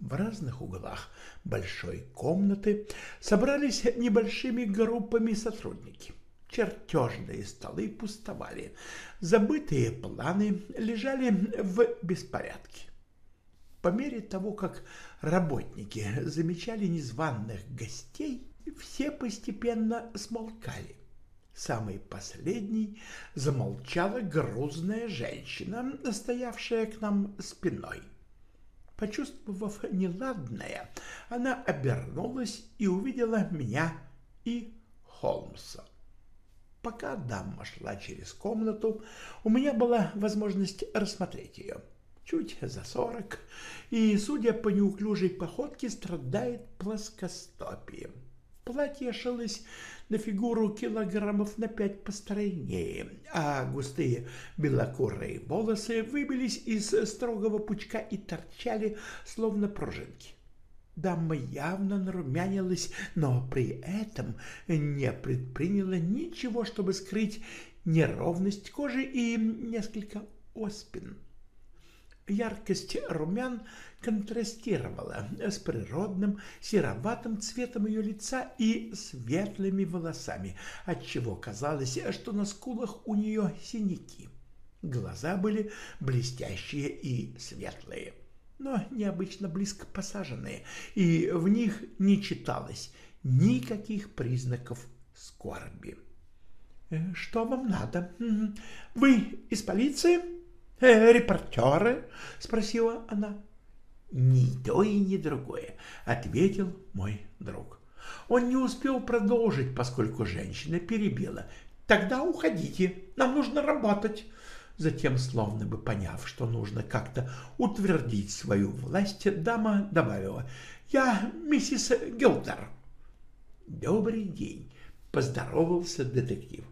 В разных углах большой комнаты собрались небольшими группами сотрудники. Чертежные столы пустовали, забытые планы лежали в беспорядке. По мере того, как работники замечали незваных гостей, все постепенно смолкали. Самой последней замолчала грузная женщина, стоявшая к нам спиной. Почувствовав неладное, она обернулась и увидела меня и Холмса. Пока дама шла через комнату, у меня была возможность рассмотреть ее. Чуть за сорок, и, судя по неуклюжей походке, страдает плоскостопием. Платье шилось на фигуру килограммов на пять постройнее, а густые белокурые волосы выбились из строгого пучка и торчали, словно пружинки. Дама явно нарумянилась, но при этом не предприняла ничего, чтобы скрыть неровность кожи и несколько оспин. Яркость румян контрастировала с природным сероватым цветом ее лица и светлыми волосами, отчего казалось, что на скулах у нее синяки. Глаза были блестящие и светлые, но необычно близко посаженные, и в них не читалось никаких признаков скорби. «Э, «Что вам надо? Вы из полиции?» э, репортеры?» — спросила она. «Ни то и ни другое», — ответил мой друг. Он не успел продолжить, поскольку женщина перебила. «Тогда уходите, нам нужно работать». Затем, словно бы поняв, что нужно как-то утвердить свою власть, дама добавила «Я миссис Гилдер». «Добрый день», — поздоровался детектив.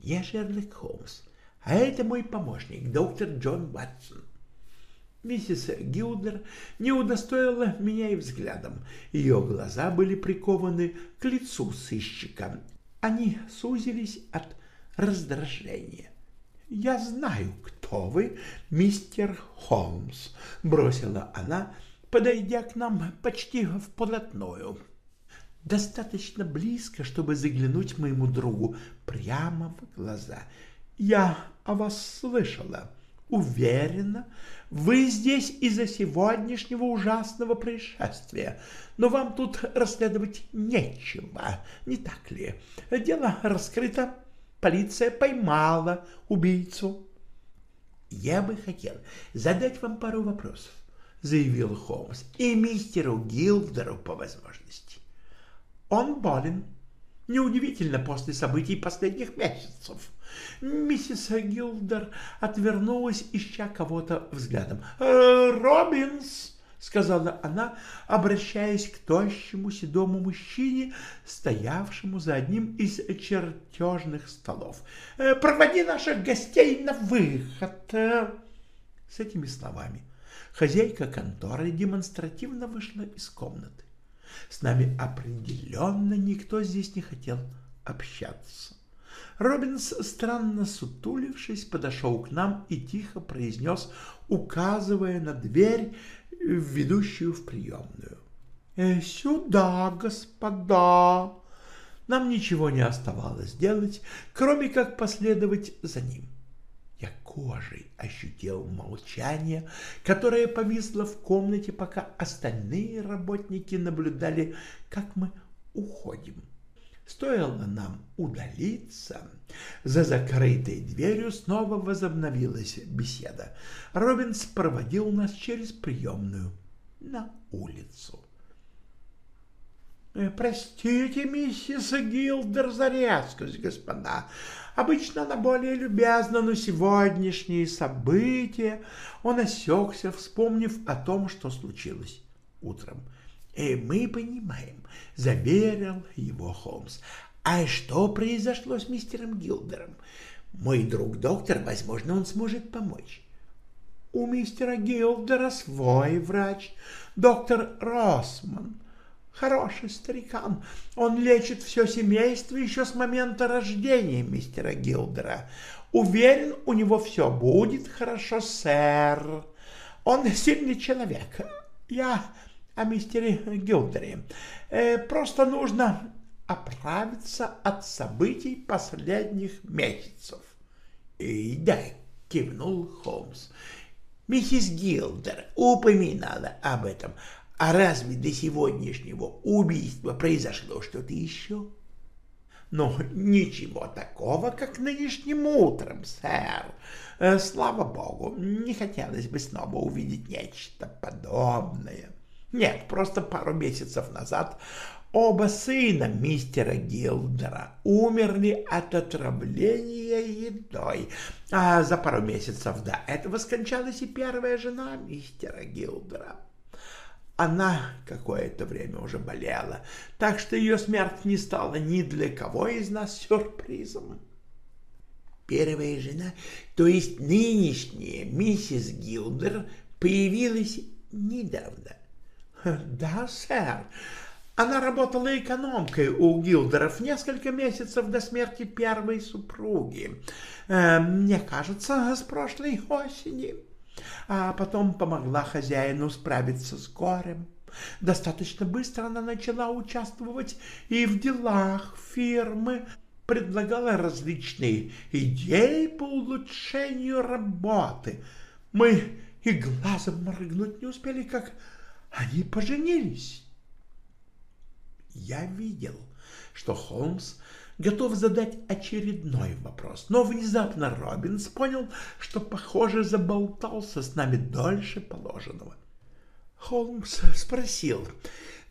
«Я Шерлок Холмс. А это мой помощник, доктор Джон Ватсон. Миссис Гилдер не удостоила меня и взглядом. Ее глаза были прикованы к лицу сыщика. Они сузились от раздражения. «Я знаю, кто вы, мистер Холмс», — бросила она, подойдя к нам почти вплотную. Достаточно близко, чтобы заглянуть моему другу прямо в глаза — я о вас слышала. Уверена, вы здесь из-за сегодняшнего ужасного происшествия, но вам тут расследовать нечего, не так ли? Дело раскрыто, полиция поймала убийцу. Я бы хотел задать вам пару вопросов, заявил Холмс, и мистеру Гилдеру по возможности. Он болен. Неудивительно после событий последних месяцев. Миссис Гилдер отвернулась, ища кого-то взглядом. «Э, «Робинс!» — сказала она, обращаясь к тощему седому мужчине, стоявшему за одним из чертежных столов. «Э, «Проводи наших гостей на выход!» С этими словами хозяйка конторы демонстративно вышла из комнаты. С нами определенно никто здесь не хотел общаться. Робинс, странно сутулившись, подошел к нам и тихо произнес, указывая на дверь, ведущую в приемную. «Э, «Сюда, господа!» Нам ничего не оставалось делать, кроме как последовать за ним. Я кожей ощутил молчание, которое повисло в комнате, пока остальные работники наблюдали, как мы уходим. Стоило нам удалиться, за закрытой дверью снова возобновилась беседа. Робинс проводил нас через приемную на улицу. «Э, «Простите, миссис Гилдер, за резкость, господа. Обычно она более любезна, но сегодняшние события...» Он осекся, вспомнив о том, что случилось утром. «И «Э, мы понимаем», — заверил его Холмс. «А что произошло с мистером Гилдером? Мой друг доктор, возможно, он сможет помочь». «У мистера Гилдера свой врач, доктор Росман». Хороший старикан. Он лечит все семейство еще с момента рождения мистера Гилдера. Уверен, у него все будет хорошо, сэр. Он сильный человек. Я о мистере Гилдере. Э, просто нужно оправиться от событий последних месяцев. И да, кивнул Холмс. Миссис Гилдер упоминала об этом. А разве до сегодняшнего убийства произошло что-то еще? Ну, ничего такого, как нынешним утром, сэр. Э, слава богу, не хотелось бы снова увидеть нечто подобное. Нет, просто пару месяцев назад оба сына мистера Гилдера умерли от отравления едой, а за пару месяцев до этого скончалась и первая жена мистера Гилдера. Она какое-то время уже болела, так что ее смерть не стала ни для кого из нас сюрпризом. Первая жена, то есть нынешняя миссис Гилдер, появилась недавно. Да, сэр. Она работала экономкой у Гилдеров несколько месяцев до смерти первой супруги. Э, мне кажется, с прошлой осени а потом помогла хозяину справиться с горем. Достаточно быстро она начала участвовать и в делах фирмы, предлагала различные идеи по улучшению работы. Мы и глазом моргнуть не успели, как они поженились. Я видел, что Холмс готов задать очередной вопрос, но внезапно Робинс понял, что, похоже, заболтался с нами дольше положенного. Холмс спросил,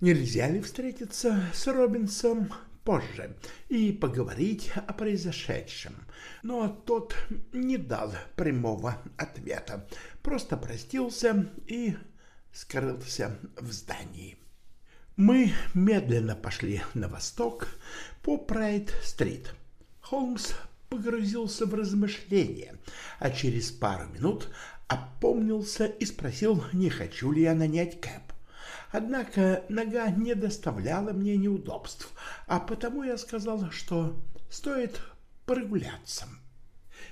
нельзя ли встретиться с Робинсом позже и поговорить о произошедшем, но тот не дал прямого ответа, просто простился и скрылся в здании. Мы медленно пошли на восток по Прайд-стрит. Холмс погрузился в размышления, а через пару минут опомнился и спросил, не хочу ли я нанять кэп. Однако нога не доставляла мне неудобств, а потому я сказал, что стоит прогуляться.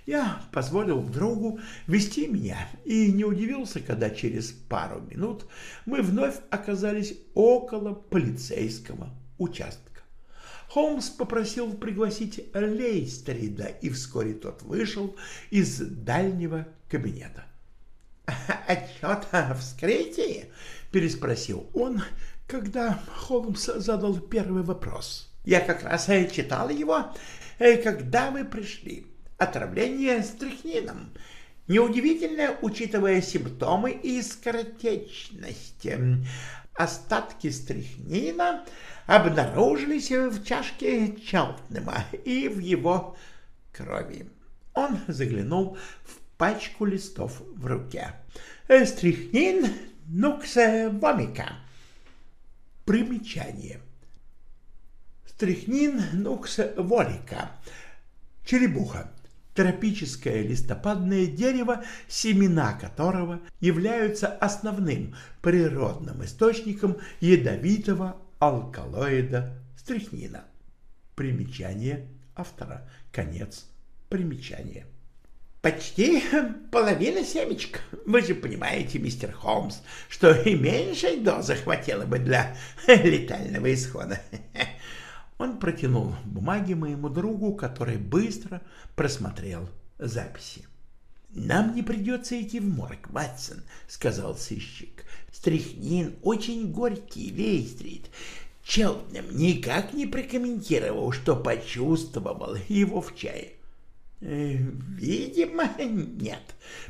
Я позволил другу вести меня и не удивился, когда через пару минут мы вновь оказались около полицейского участка. Холмс попросил пригласить Лейстрида, и вскоре тот вышел из дальнего кабинета. «Отчет о вскрытии?» — переспросил он, когда Холмс задал первый вопрос. «Я как раз читал его, э, когда вы пришли отравление стрихнином. Неудивительно, учитывая симптомы и скоротечность. Остатки стрихнина обнаружились в чашке Чалтнема и в его крови. Он заглянул в пачку листов в руке. Стрихнин нуксевомика. Примечание. Стрихнин нуксеволика. Черепуха тропическое листопадное дерево, семена которого являются основным природным источником ядовитого алкалоида стрихнина. Примечание автора. Конец примечания. Почти половина семечек. Вы же понимаете, мистер Холмс, что и меньшей дозы хватило бы для летального исхода. Он протянул бумаги моему другу, который быстро просмотрел записи. «Нам не придется идти в морг, Ватсон», — сказал сыщик. «Стрихнин очень горький, Вейстрит. Челтнем никак не прокомментировал, что почувствовал его в чае. Э, «Видимо, нет.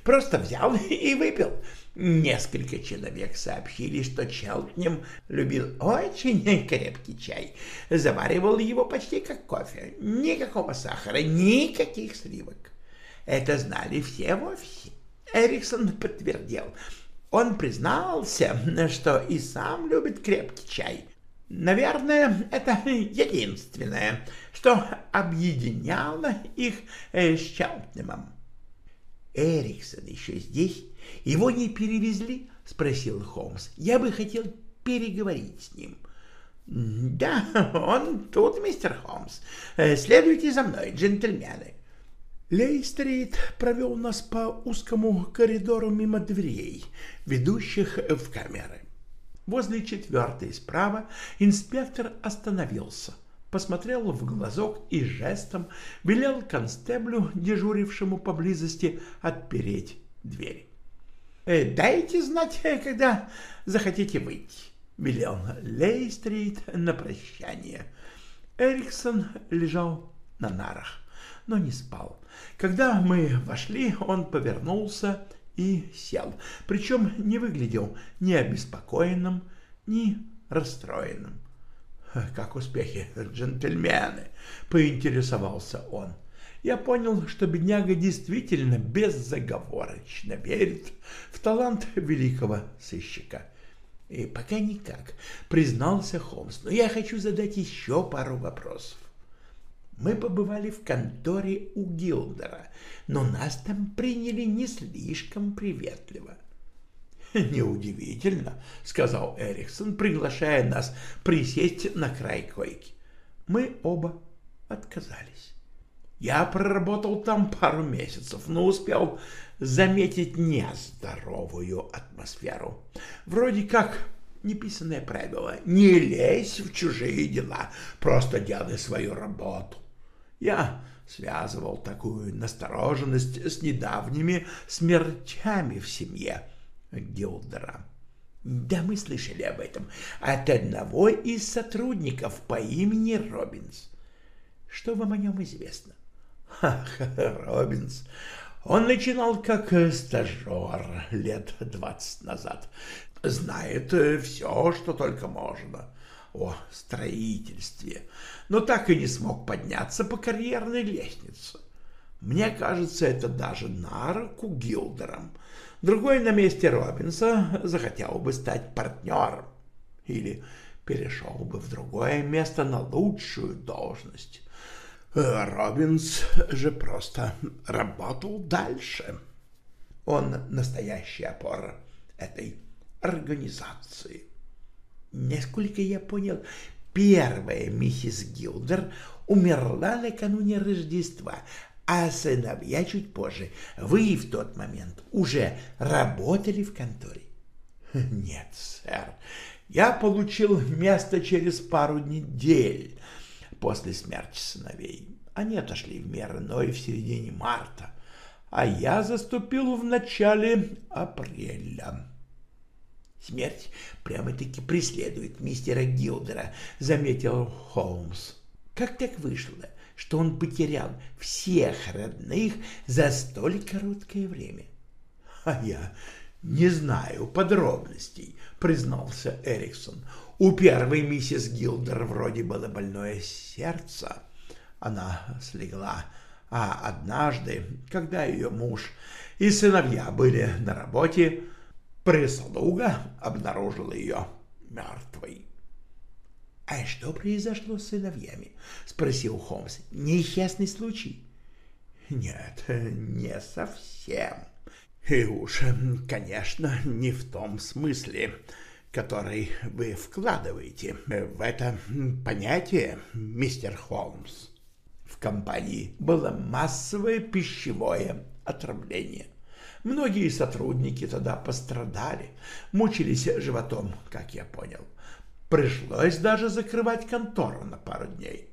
Просто взял и выпил. Несколько человек сообщили, что Челтнем любил очень крепкий чай. Заваривал его почти как кофе. Никакого сахара, никаких сливок. Это знали все в офисе. Эриксон подтвердил. Он признался, что и сам любит крепкий чай. Наверное, это единственное, что объединяло их э, с Челтнемом. «Эриксон еще здесь? Его не перевезли?» — спросил Холмс. «Я бы хотел переговорить с ним». «Да, он тут, мистер Холмс. Э, следуйте за мной, джентльмены». Лейстрит провел нас по узкому коридору мимо дверей, ведущих в камеры. Возле четвертой справа инспектор остановился, посмотрел в глазок и жестом велел констеблю, дежурившему поблизости, отпереть дверь. «Э, «Дайте знать, э, когда захотите выйти», — велел Лейстрит на прощание. Эриксон лежал на нарах, но не спал. Когда мы вошли, он повернулся и сел, причем не выглядел ни обеспокоенным, ни расстроенным. «Как успехи, джентльмены?» — поинтересовался он. Я понял, что бедняга действительно беззаговорочно верит в талант великого сыщика. «И пока никак», — признался Холмс, — «но я хочу задать еще пару вопросов. Мы побывали в конторе у Гилдера, но нас там приняли не слишком приветливо. «Неудивительно», — сказал Эриксон, приглашая нас присесть на край койки. Мы оба отказались. Я проработал там пару месяцев, но успел заметить нездоровую атмосферу. Вроде как неписанное правило — не лезь в чужие дела, просто делай свою работу. Я связывал такую настороженность с недавними смертями в семье Гилдера. Да, мы слышали об этом от одного из сотрудников по имени Робинс. Что вам о нем известно? Ах, Робинс. Он начинал как стажер лет двадцать назад. Знает все, что только можно о строительстве, но так и не смог подняться по карьерной лестнице. Мне кажется, это даже на руку Гилдерам. Другой на месте Робинса захотел бы стать партнером или перешел бы в другое место на лучшую должность. Робинс же просто работал дальше. Он настоящая опора этой организации. Насколько я понял, первая миссис Гилдер умерла накануне Рождества, а сыновья чуть позже. Вы в тот момент уже работали в конторе? Нет, сэр. Я получил место через пару недель после смерти сыновей. Они отошли в Мерной в середине марта, а я заступил в начале апреля. Смерть прямо-таки преследует мистера Гилдера, заметил Холмс. Как так вышло, что он потерял всех родных за столь короткое время? А я не знаю подробностей, признался Эриксон. У первой миссис Гилдер вроде было больное сердце. Она слегла, а однажды, когда ее муж и сыновья были на работе, Прислуга обнаружила ее мертвой. — А что произошло с сыновьями? — спросил Холмс. — Несчастный случай? — Нет, не совсем. И уж, конечно, не в том смысле. Который вы вкладываете в это понятие, мистер Холмс. В компании было массовое пищевое отравление. Многие сотрудники тогда пострадали, мучились животом, как я понял. Пришлось даже закрывать контору на пару дней.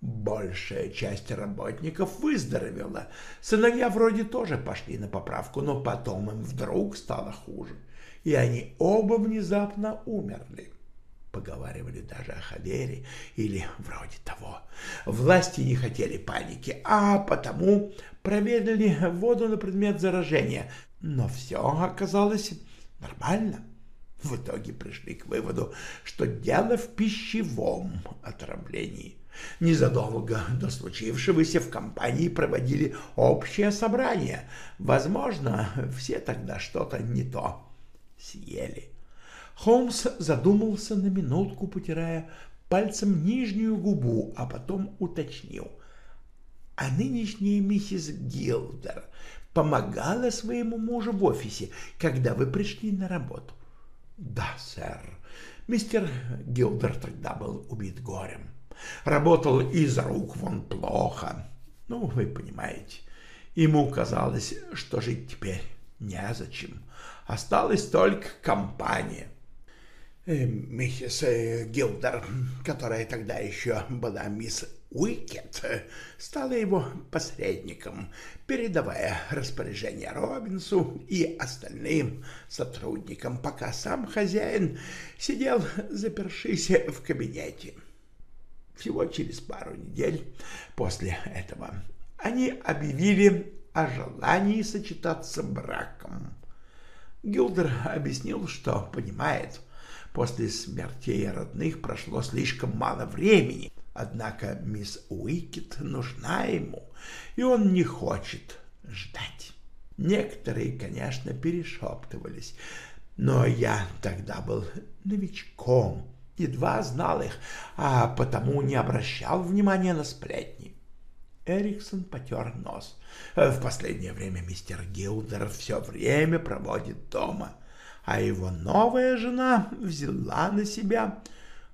Большая часть работников выздоровела. Сыновья вроде тоже пошли на поправку, но потом им вдруг стало хуже, и они оба внезапно умерли. Поговаривали даже о холере или вроде того. Власти не хотели паники, а потому проверили воду на предмет заражения, но все оказалось нормально. В итоге пришли к выводу, что дело в пищевом отравлении. Незадолго до случившегося в компании проводили общее собрание. Возможно, все тогда что-то не то съели. Холмс задумался на минутку, потирая пальцем нижнюю губу, а потом уточнил. А нынешняя миссис Гилдер помогала своему мужу в офисе, когда вы пришли на работу? Да, сэр. Мистер Гилдер тогда был убит горем. Работал из рук вон плохо. Ну, вы понимаете. Ему казалось, что жить теперь незачем. Осталась только компания. Э, миссис э, Гилдер, которая тогда еще была мисс Уикет, стала его посредником, передавая распоряжение Робинсу и остальным сотрудникам, пока сам хозяин сидел, запершись в кабинете. Всего через пару недель после этого они объявили о желании сочетаться браком. Гилдер объяснил, что понимает, после смертей родных прошло слишком мало времени, однако мисс Уикет нужна ему, и он не хочет ждать. Некоторые, конечно, перешептывались, но я тогда был новичком, едва знал их, а потому не обращал внимания на сплетни. Эриксон потер нос. В последнее время мистер Гилдер все время проводит дома, а его новая жена взяла на себя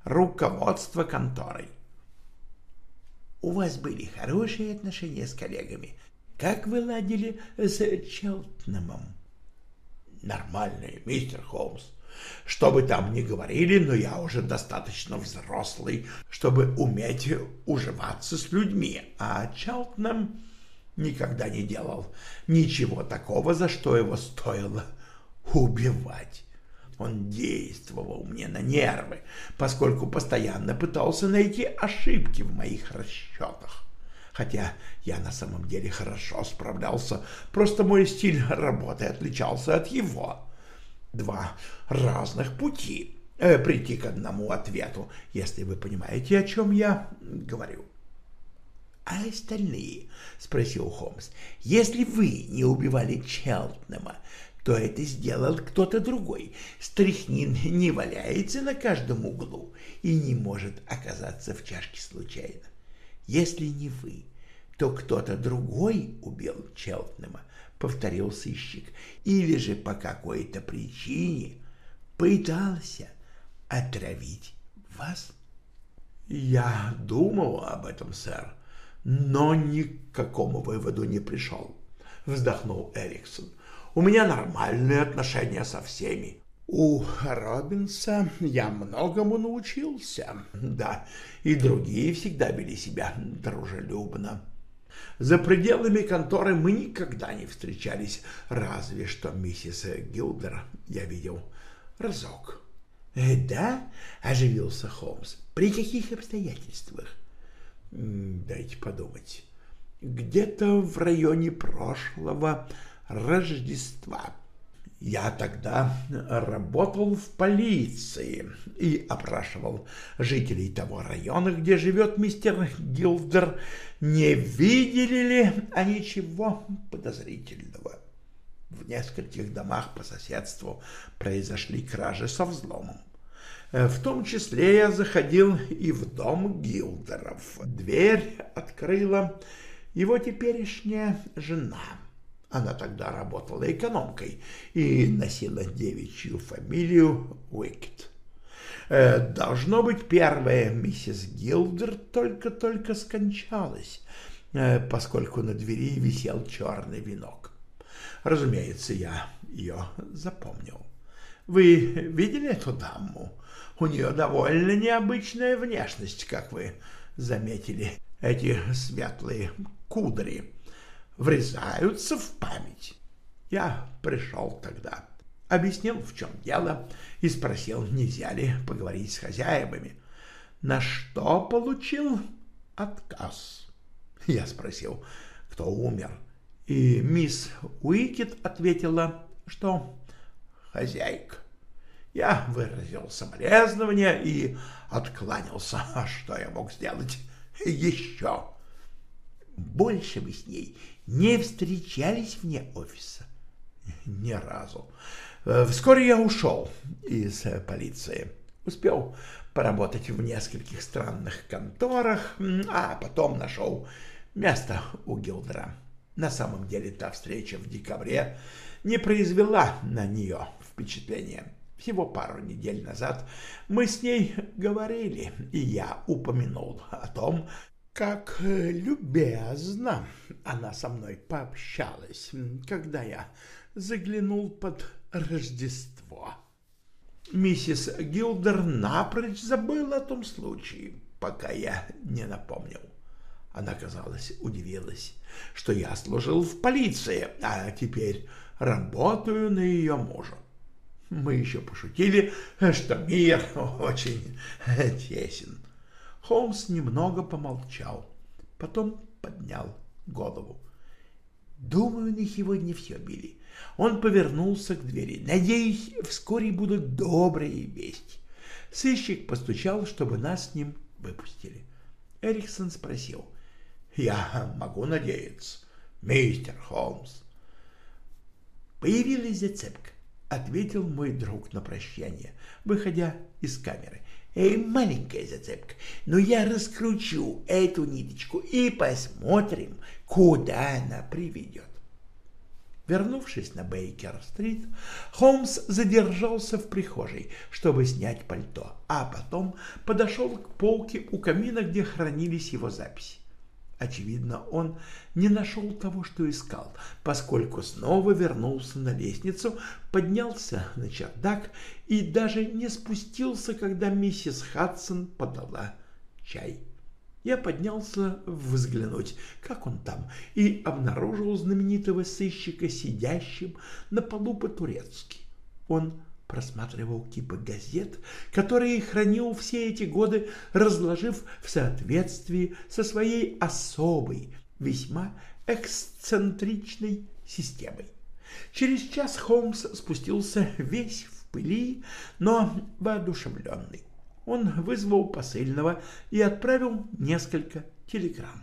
руководство конторой. У вас были хорошие отношения с коллегами. Как вы ладили с Челтнемом? Нормальные, мистер Холмс. Что бы там ни говорили, но я уже достаточно взрослый, чтобы уметь уживаться с людьми, а Челтнем никогда не делал ничего такого, за что его стоило убивать. Он действовал мне на нервы, поскольку постоянно пытался найти ошибки в моих расчетах. Хотя я на самом деле хорошо справлялся, просто мой стиль работы отличался от его два разных пути э, прийти к одному ответу, если вы понимаете, о чем я говорю. — А остальные? — спросил Холмс. — Если вы не убивали Челтнема, то это сделал кто-то другой. Стряхнин не валяется на каждом углу и не может оказаться в чашке случайно. Если не вы, то кто-то другой убил Челтнема, повторил сыщик, или же по какой-то причине пытался отравить вас? Я думал об этом, сэр, но ни к какому выводу не пришел, вздохнул Эриксон. У меня нормальные отношения со всеми. У Робинса я многому научился, да, и другие всегда вели себя дружелюбно. За пределами конторы мы никогда не встречались, разве что миссис Гилдер я видел разок. «Э, — Да? — оживился Холмс. — При каких обстоятельствах? — Дайте подумать. Где-то в районе прошлого Рождества я тогда работал в полиции и опрашивал жителей того района, где живет мистер Гилдер, не видели ли они чего подозрительного. В нескольких домах по соседству произошли кражи со взломом. В том числе я заходил и в дом Гилдеров. Дверь открыла его теперешняя жена — Она тогда работала экономкой и носила девичью фамилию Уикет. Э, должно быть, первая миссис Гилдер только-только скончалась, э, поскольку на двери висел черный венок. Разумеется, я ее запомнил. Вы видели эту даму? У нее довольно необычная внешность, как вы заметили. Эти светлые кудри врезаются в память. Я пришел тогда, объяснил, в чем дело, и спросил, нельзя ли поговорить с хозяевами. На что получил отказ. Я спросил, кто умер, и мисс Уикет ответила, что хозяйка. Я выразил соболезнование и откланялся. А что я мог сделать еще? Больше вы с ней не встречались вне офиса? Ни разу. Э, вскоре я ушел из э, полиции. Успел поработать в нескольких странных конторах, а потом нашел место у Гилдера. На самом деле та встреча в декабре не произвела на нее впечатления. Всего пару недель назад мы с ней говорили, и я упомянул о том, как любезно она со мной пообщалась, когда я заглянул под Рождество. Миссис Гилдер напрочь забыла о том случае, пока я не напомнил. Она, казалось, удивилась, что я служил в полиции, а теперь работаю на ее мужа. Мы еще пошутили, что мир очень тесен. Холмс немного помолчал, потом поднял голову. Думаю, на сегодня все, Билли. Он повернулся к двери. Надеюсь, вскоре будут добрые вести. Сыщик постучал, чтобы нас с ним выпустили. Эриксон спросил. «Я могу надеяться, мистер Холмс?» Появилась зацепка, ответил мой друг на прощание, выходя из камеры. Маленькая зацепка, но я раскручу эту ниточку и посмотрим, куда она приведет. Вернувшись на Бейкер-стрит, Холмс задержался в прихожей, чтобы снять пальто, а потом подошел к полке у камина, где хранились его записи. Очевидно, он не нашел того, что искал, поскольку снова вернулся на лестницу, поднялся на чердак и даже не спустился, когда миссис Хадсон подала чай. Я поднялся взглянуть, как он там, и обнаружил знаменитого сыщика сидящим на полу по-турецки. Он просматривал кипы газет, которые хранил все эти годы, разложив в соответствии со своей особой, весьма эксцентричной системой. Через час Холмс спустился весь в пыли, но воодушевленный. Он вызвал посыльного и отправил несколько телеграмм.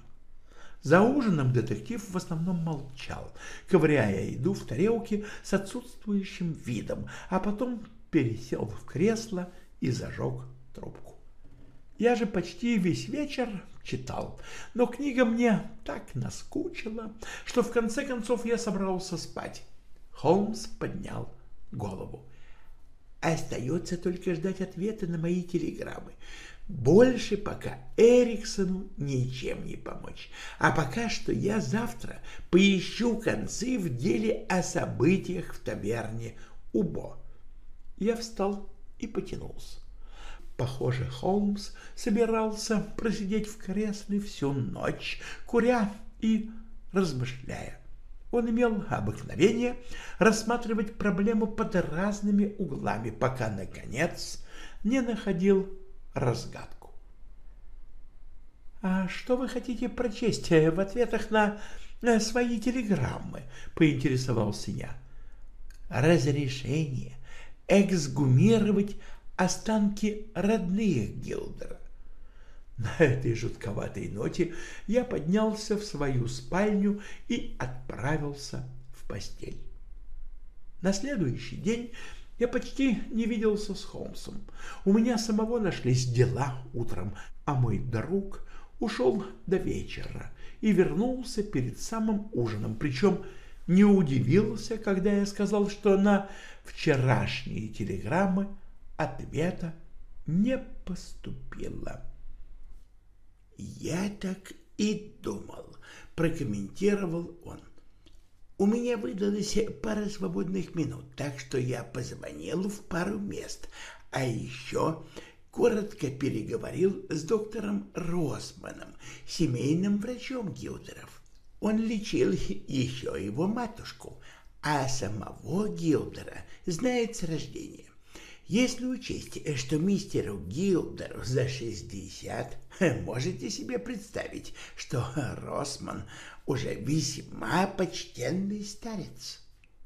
За ужином детектив в основном молчал, ковыряя еду в тарелке с отсутствующим видом, а потом пересел в кресло и зажег трубку. Я же почти весь вечер читал, но книга мне так наскучила, что в конце концов я собрался спать. Холмс поднял голову. Остается только ждать ответа на мои телеграммы. Больше пока Эриксону ничем не помочь. А пока что я завтра поищу концы в деле о событиях в таверне Убо. Я встал и потянулся. Похоже, Холмс собирался просидеть в кресле всю ночь, куря и размышляя. Он имел обыкновение рассматривать проблему под разными углами, пока, наконец, не находил разгадку. «А что вы хотите прочесть э, в ответах на свои телеграммы?» — поинтересовался я. «Разрешение эксгумировать останки родных Гилдера». На этой жутковатой ноте я поднялся в свою спальню и отправился в постель. На следующий день я почти не виделся с Холмсом. У меня самого нашлись дела утром, а мой друг ушел до вечера и вернулся перед самым ужином, причем не удивился, когда я сказал, что на вчерашние телеграммы ответа не поступило. «Я так и думал», — прокомментировал он. «У меня выдалась пара свободных минут, так что я позвонил в пару мест, а еще коротко переговорил с доктором Росманом, семейным врачом Гилдеров. Он лечил еще его матушку, а самого Гилдера знает с рождения. Если учесть, что мистеру Гилдеру за 60, можете себе представить, что Росман уже весьма почтенный старец.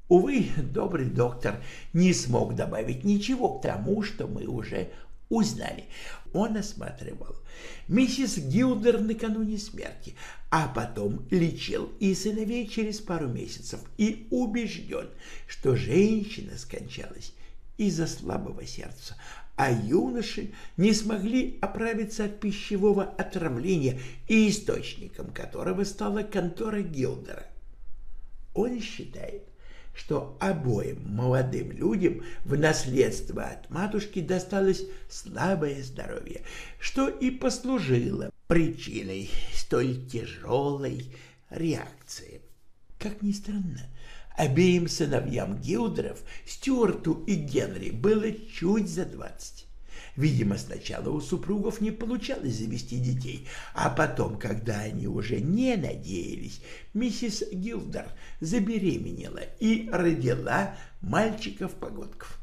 Увы, добрый доктор не смог добавить ничего к тому, что мы уже узнали. Он осматривал миссис Гилдер накануне смерти, а потом лечил и сыновей через пару месяцев и убежден, что женщина скончалась из-за слабого сердца, а юноши не смогли оправиться от пищевого отравления, и источником которого стала контора Гилдера. Он считает, что обоим молодым людям в наследство от матушки досталось слабое здоровье, что и послужило причиной столь тяжелой реакции. Как ни странно, Обеим сыновьям Гилдеров, Стюарту и Генри, было чуть за двадцать. Видимо, сначала у супругов не получалось завести детей, а потом, когда они уже не надеялись, миссис Гилдер забеременела и родила мальчиков-погодков.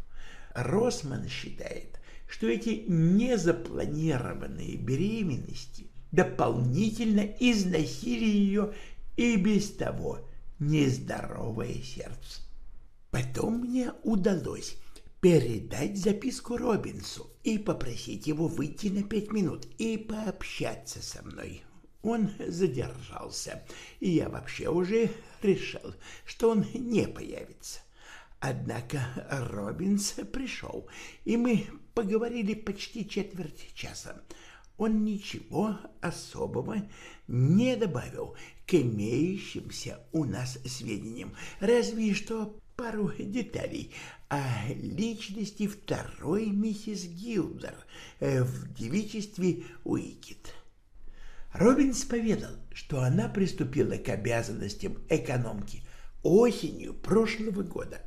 Росман считает, что эти незапланированные беременности дополнительно износили ее и без того – нездоровое сердце. Потом мне удалось передать записку Робинсу и попросить его выйти на пять минут и пообщаться со мной. Он задержался, и я вообще уже решил, что он не появится. Однако Робинс пришел, и мы поговорили почти четверть часа он ничего особого не добавил к имеющимся у нас сведениям, разве что пару деталей. О личности второй миссис Гилдер э, в девичестве Уикет. Робинс поведал, что она приступила к обязанностям экономки осенью прошлого года,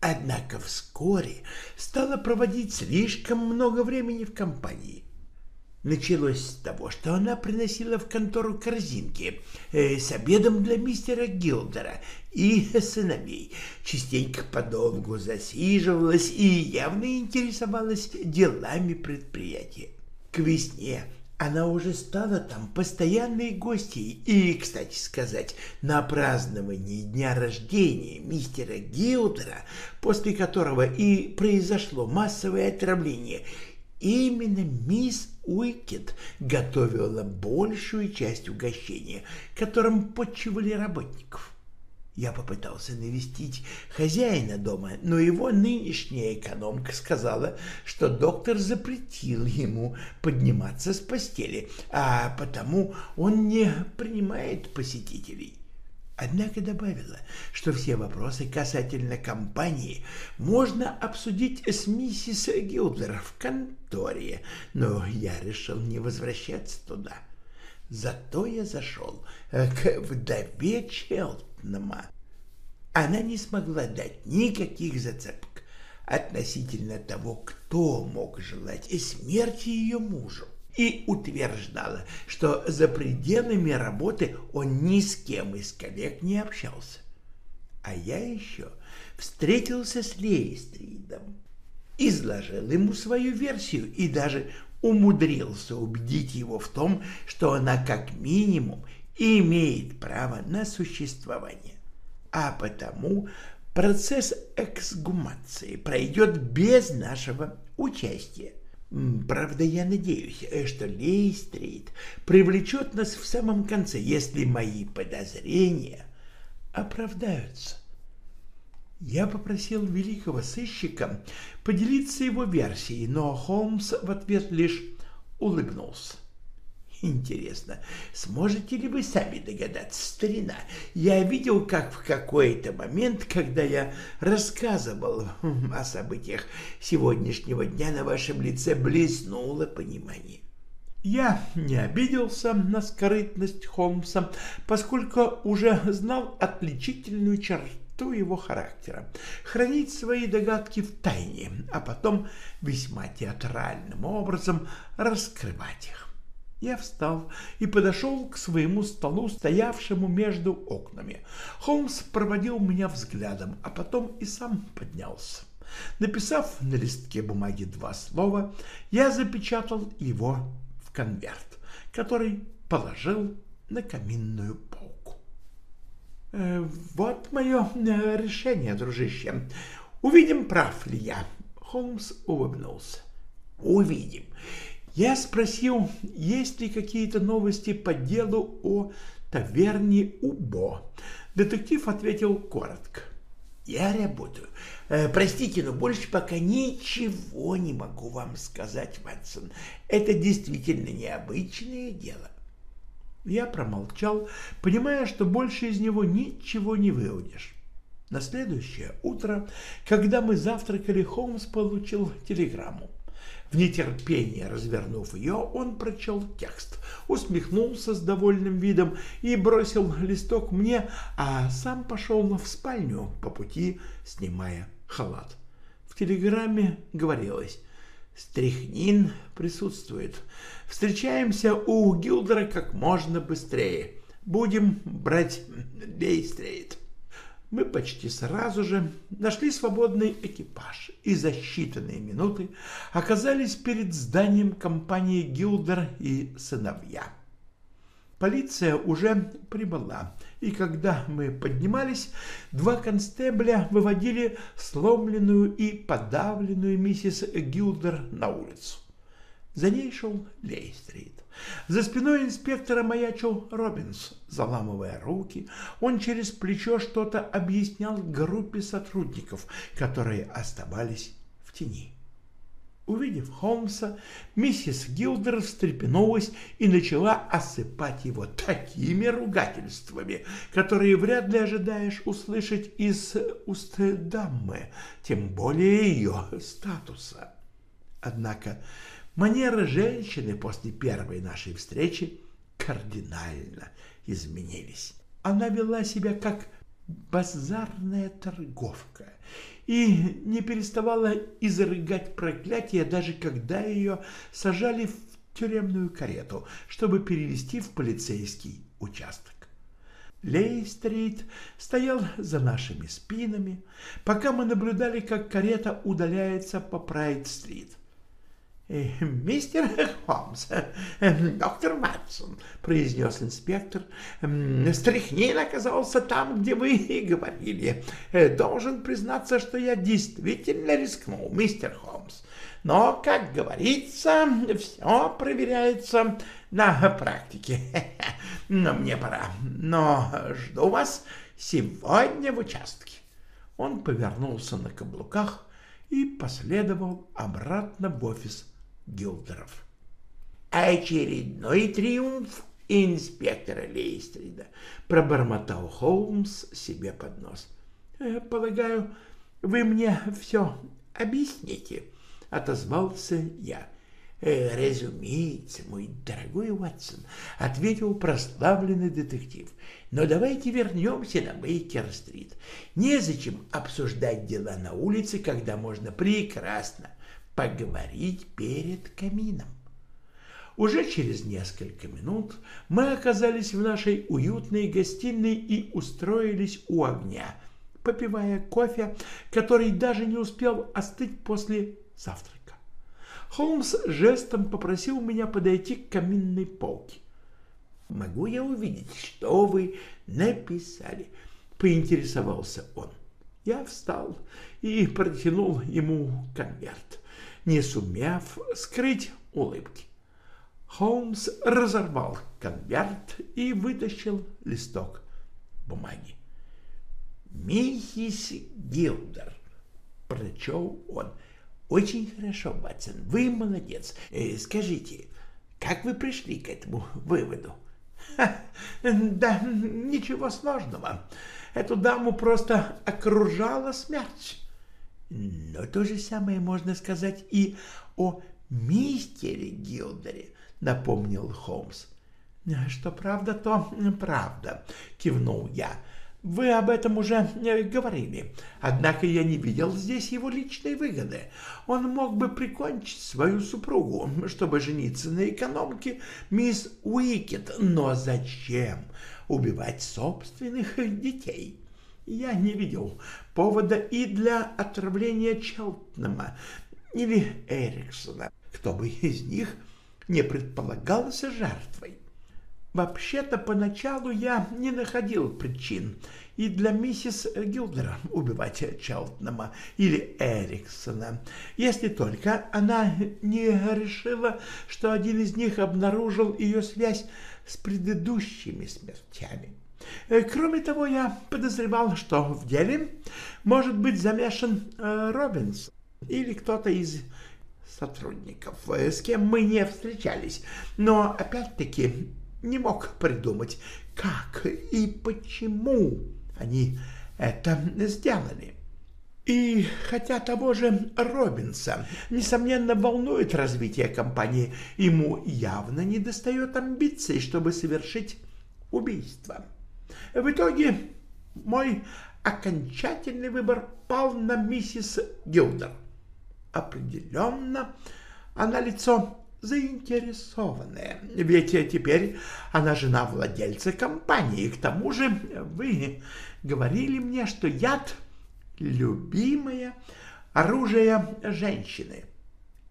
однако вскоре стала проводить слишком много времени в компании – Началось с того, что она приносила в контору корзинки э, с обедом для мистера Гилдера и сыновей, частенько подолгу засиживалась и явно интересовалась делами предприятия. К весне она уже стала там постоянной гостьей и, кстати сказать, на праздновании дня рождения мистера Гилдера, после которого и произошло массовое отравление – Именно мисс Уикет готовила большую часть угощения, которым подчивали работников. Я попытался навестить хозяина дома, но его нынешняя экономка сказала, что доктор запретил ему подниматься с постели, а потому он не принимает посетителей. Однако добавила, что все вопросы касательно компании можно обсудить с миссис Гилдер в конторе, но я решил не возвращаться туда. Зато я зашел к вдове Челтнама. Она не смогла дать никаких зацепок относительно того, кто мог желать смерти ее мужу и утверждала, что за пределами работы он ни с кем из коллег не общался. А я еще встретился с Лейстридом, изложил ему свою версию и даже умудрился убедить его в том, что она как минимум имеет право на существование. А потому процесс эксгумации пройдет без нашего участия. Правда, я надеюсь, что Лейстрит привлечет нас в самом конце, если мои подозрения оправдаются. Я попросил великого сыщика поделиться его версией, но Холмс в ответ лишь улыбнулся. Интересно, сможете ли вы сами догадаться, старина? Я видел, как в какой-то момент, когда я рассказывал о событиях сегодняшнего дня, на вашем лице блеснуло понимание. Я не обиделся на скрытность Холмса, поскольку уже знал отличительную черту его характера — хранить свои догадки в тайне, а потом весьма театральным образом раскрывать их. Я встал и подошел к своему столу, стоявшему между окнами. Холмс проводил меня взглядом, а потом и сам поднялся. Написав на листке бумаги два слова, я запечатал его в конверт, который положил на каминную полку. «Э, «Вот мое э, решение, дружище. Увидим, прав ли я». Холмс улыбнулся. «Увидим. Я спросил, есть ли какие-то новости по делу о таверне Убо. Детектив ответил коротко. Я работаю. Э, простите, но больше пока ничего не могу вам сказать, Ватсон. Это действительно необычное дело. Я промолчал, понимая, что больше из него ничего не выудишь. На следующее утро, когда мы завтракали, Холмс получил телеграмму. В нетерпении развернув ее, он прочел текст, усмехнулся с довольным видом и бросил листок мне, а сам пошел в спальню по пути, снимая халат. В телеграмме говорилось «Стрихнин присутствует. Встречаемся у Гилдера как можно быстрее. Будем брать Бейстрейт» мы почти сразу же нашли свободный экипаж и за считанные минуты оказались перед зданием компании «Гилдер и сыновья». Полиция уже прибыла, и когда мы поднимались, два констебля выводили сломленную и подавленную миссис Гилдер на улицу. За ней шел Лейстрит. За спиной инспектора маячил Робинс. Заламывая руки, он через плечо что-то объяснял группе сотрудников, которые оставались в тени. Увидев Холмса, миссис Гилдер встрепенулась и начала осыпать его такими ругательствами, которые вряд ли ожидаешь услышать из уст дамы, тем более ее статуса. Однако Манеры женщины после первой нашей встречи кардинально изменились. Она вела себя как базарная торговка и не переставала изрыгать проклятия, даже когда ее сажали в тюремную карету, чтобы перевести в полицейский участок. Лей-стрит стоял за нашими спинами, пока мы наблюдали, как карета удаляется по Прайд-стрит. Э, «Мистер Холмс, э, доктор Матсон», — произнес инспектор, — «стряхнин оказался там, где вы и говорили. Э, должен признаться, что я действительно рискнул, мистер Холмс. Но, как говорится, все проверяется на практике. Но мне пора. Но жду вас сегодня в участке». Он повернулся на каблуках и последовал обратно в офис Гилдеров. Очередной триумф инспектора Лейстрида, пробормотал Холмс себе под нос. «Э, «Полагаю, вы мне все объясните», — отозвался я. «Э, «Разумеется, мой дорогой Уотсон», — ответил прославленный детектив. «Но давайте вернемся на Бейкер-стрит. Незачем обсуждать дела на улице, когда можно прекрасно поговорить перед камином. Уже через несколько минут мы оказались в нашей уютной гостиной и устроились у огня, попивая кофе, который даже не успел остыть после завтрака. Холмс жестом попросил меня подойти к каминной полке. «Могу я увидеть, что вы написали?» — поинтересовался он. Я встал и протянул ему конверт не сумев скрыть улыбки. Холмс разорвал конверт и вытащил листок бумаги. «Миссис Гилдер», — прочел он, — «очень хорошо, Батсон, вы молодец. Э, скажите, Как вы пришли к этому выводу? да, ничего сложного. Эту даму просто окружала смерть. Но то же самое можно сказать и о мистере Гилдере, напомнил Холмс. Что правда, то правда, кивнул я. Вы об этом уже э, говорили, однако я не видел здесь его личной выгоды. Он мог бы прикончить свою супругу, чтобы жениться на экономке мисс Уикет, но зачем убивать собственных детей? Я не видел повода и для отравления Челтнема или Эриксона, кто бы из них не предполагался жертвой. Вообще-то поначалу я не находил причин и для миссис Гилдера убивать Челтнама или Эриксона, если только она не решила, что один из них обнаружил ее связь с предыдущими смертями. Кроме того, я подозревал, что в деле может быть замешан э, Робинс или кто-то из сотрудников, э, с кем мы не встречались, но опять-таки не мог придумать, как и почему они это сделали. И хотя того же Робинса, несомненно, волнует развитие компании, ему явно недостает амбиций, чтобы совершить убийство. В итоге мой окончательный выбор пал на миссис Гилдер. Определенно, она лицо заинтересованная, ведь теперь она жена владельца компании. К тому же вы говорили мне, что яд — любимое оружие женщины.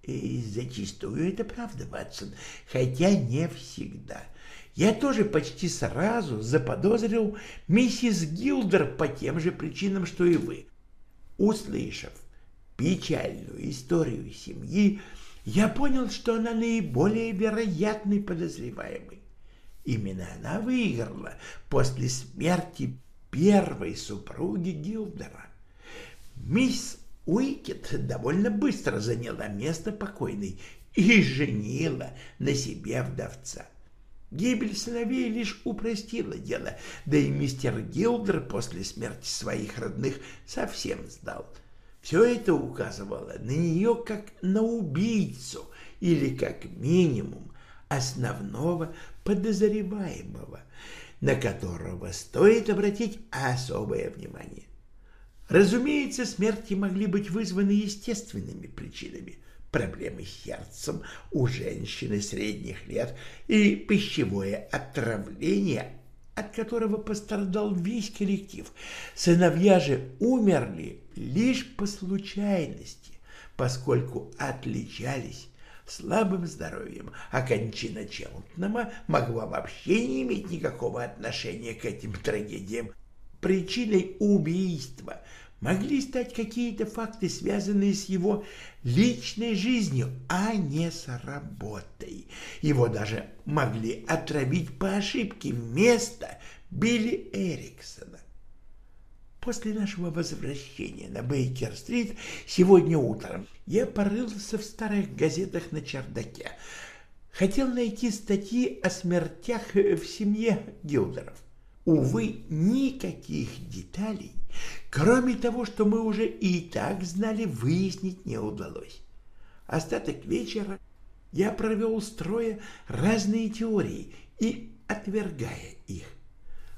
И зачастую это правда, Ватсон, хотя не всегда. Я тоже почти сразу заподозрил миссис Гилдер по тем же причинам, что и вы. Услышав печальную историю семьи, я понял, что она наиболее вероятный подозреваемый. Именно она выиграла после смерти первой супруги Гилдера. Мисс Уикет довольно быстро заняла место покойной и женила на себе вдовца. Гибель сыновей лишь упростила дело, да и мистер Гилдер после смерти своих родных совсем сдал – все это указывало на нее как на убийцу или, как минимум, основного подозреваемого, на которого стоит обратить особое внимание. Разумеется, смерти могли быть вызваны естественными причинами, проблемы с сердцем у женщины средних лет и пищевое отравление от которого пострадал весь коллектив. Сыновья же умерли лишь по случайности, поскольку отличались слабым здоровьем, а кончина Челтнама могла вообще не иметь никакого отношения к этим трагедиям. Причиной убийства могли стать какие-то факты, связанные с его личной жизнью, а не с работой. Его даже могли отравить по ошибке вместо Билли Эриксона. После нашего возвращения на Бейкер-стрит сегодня утром я порылся в старых газетах на чердаке. Хотел найти статьи о смертях в семье Гилдеров. Увы, никаких деталей Кроме того, что мы уже и так знали, выяснить не удалось. Остаток вечера я провел строя разные теории и отвергая их.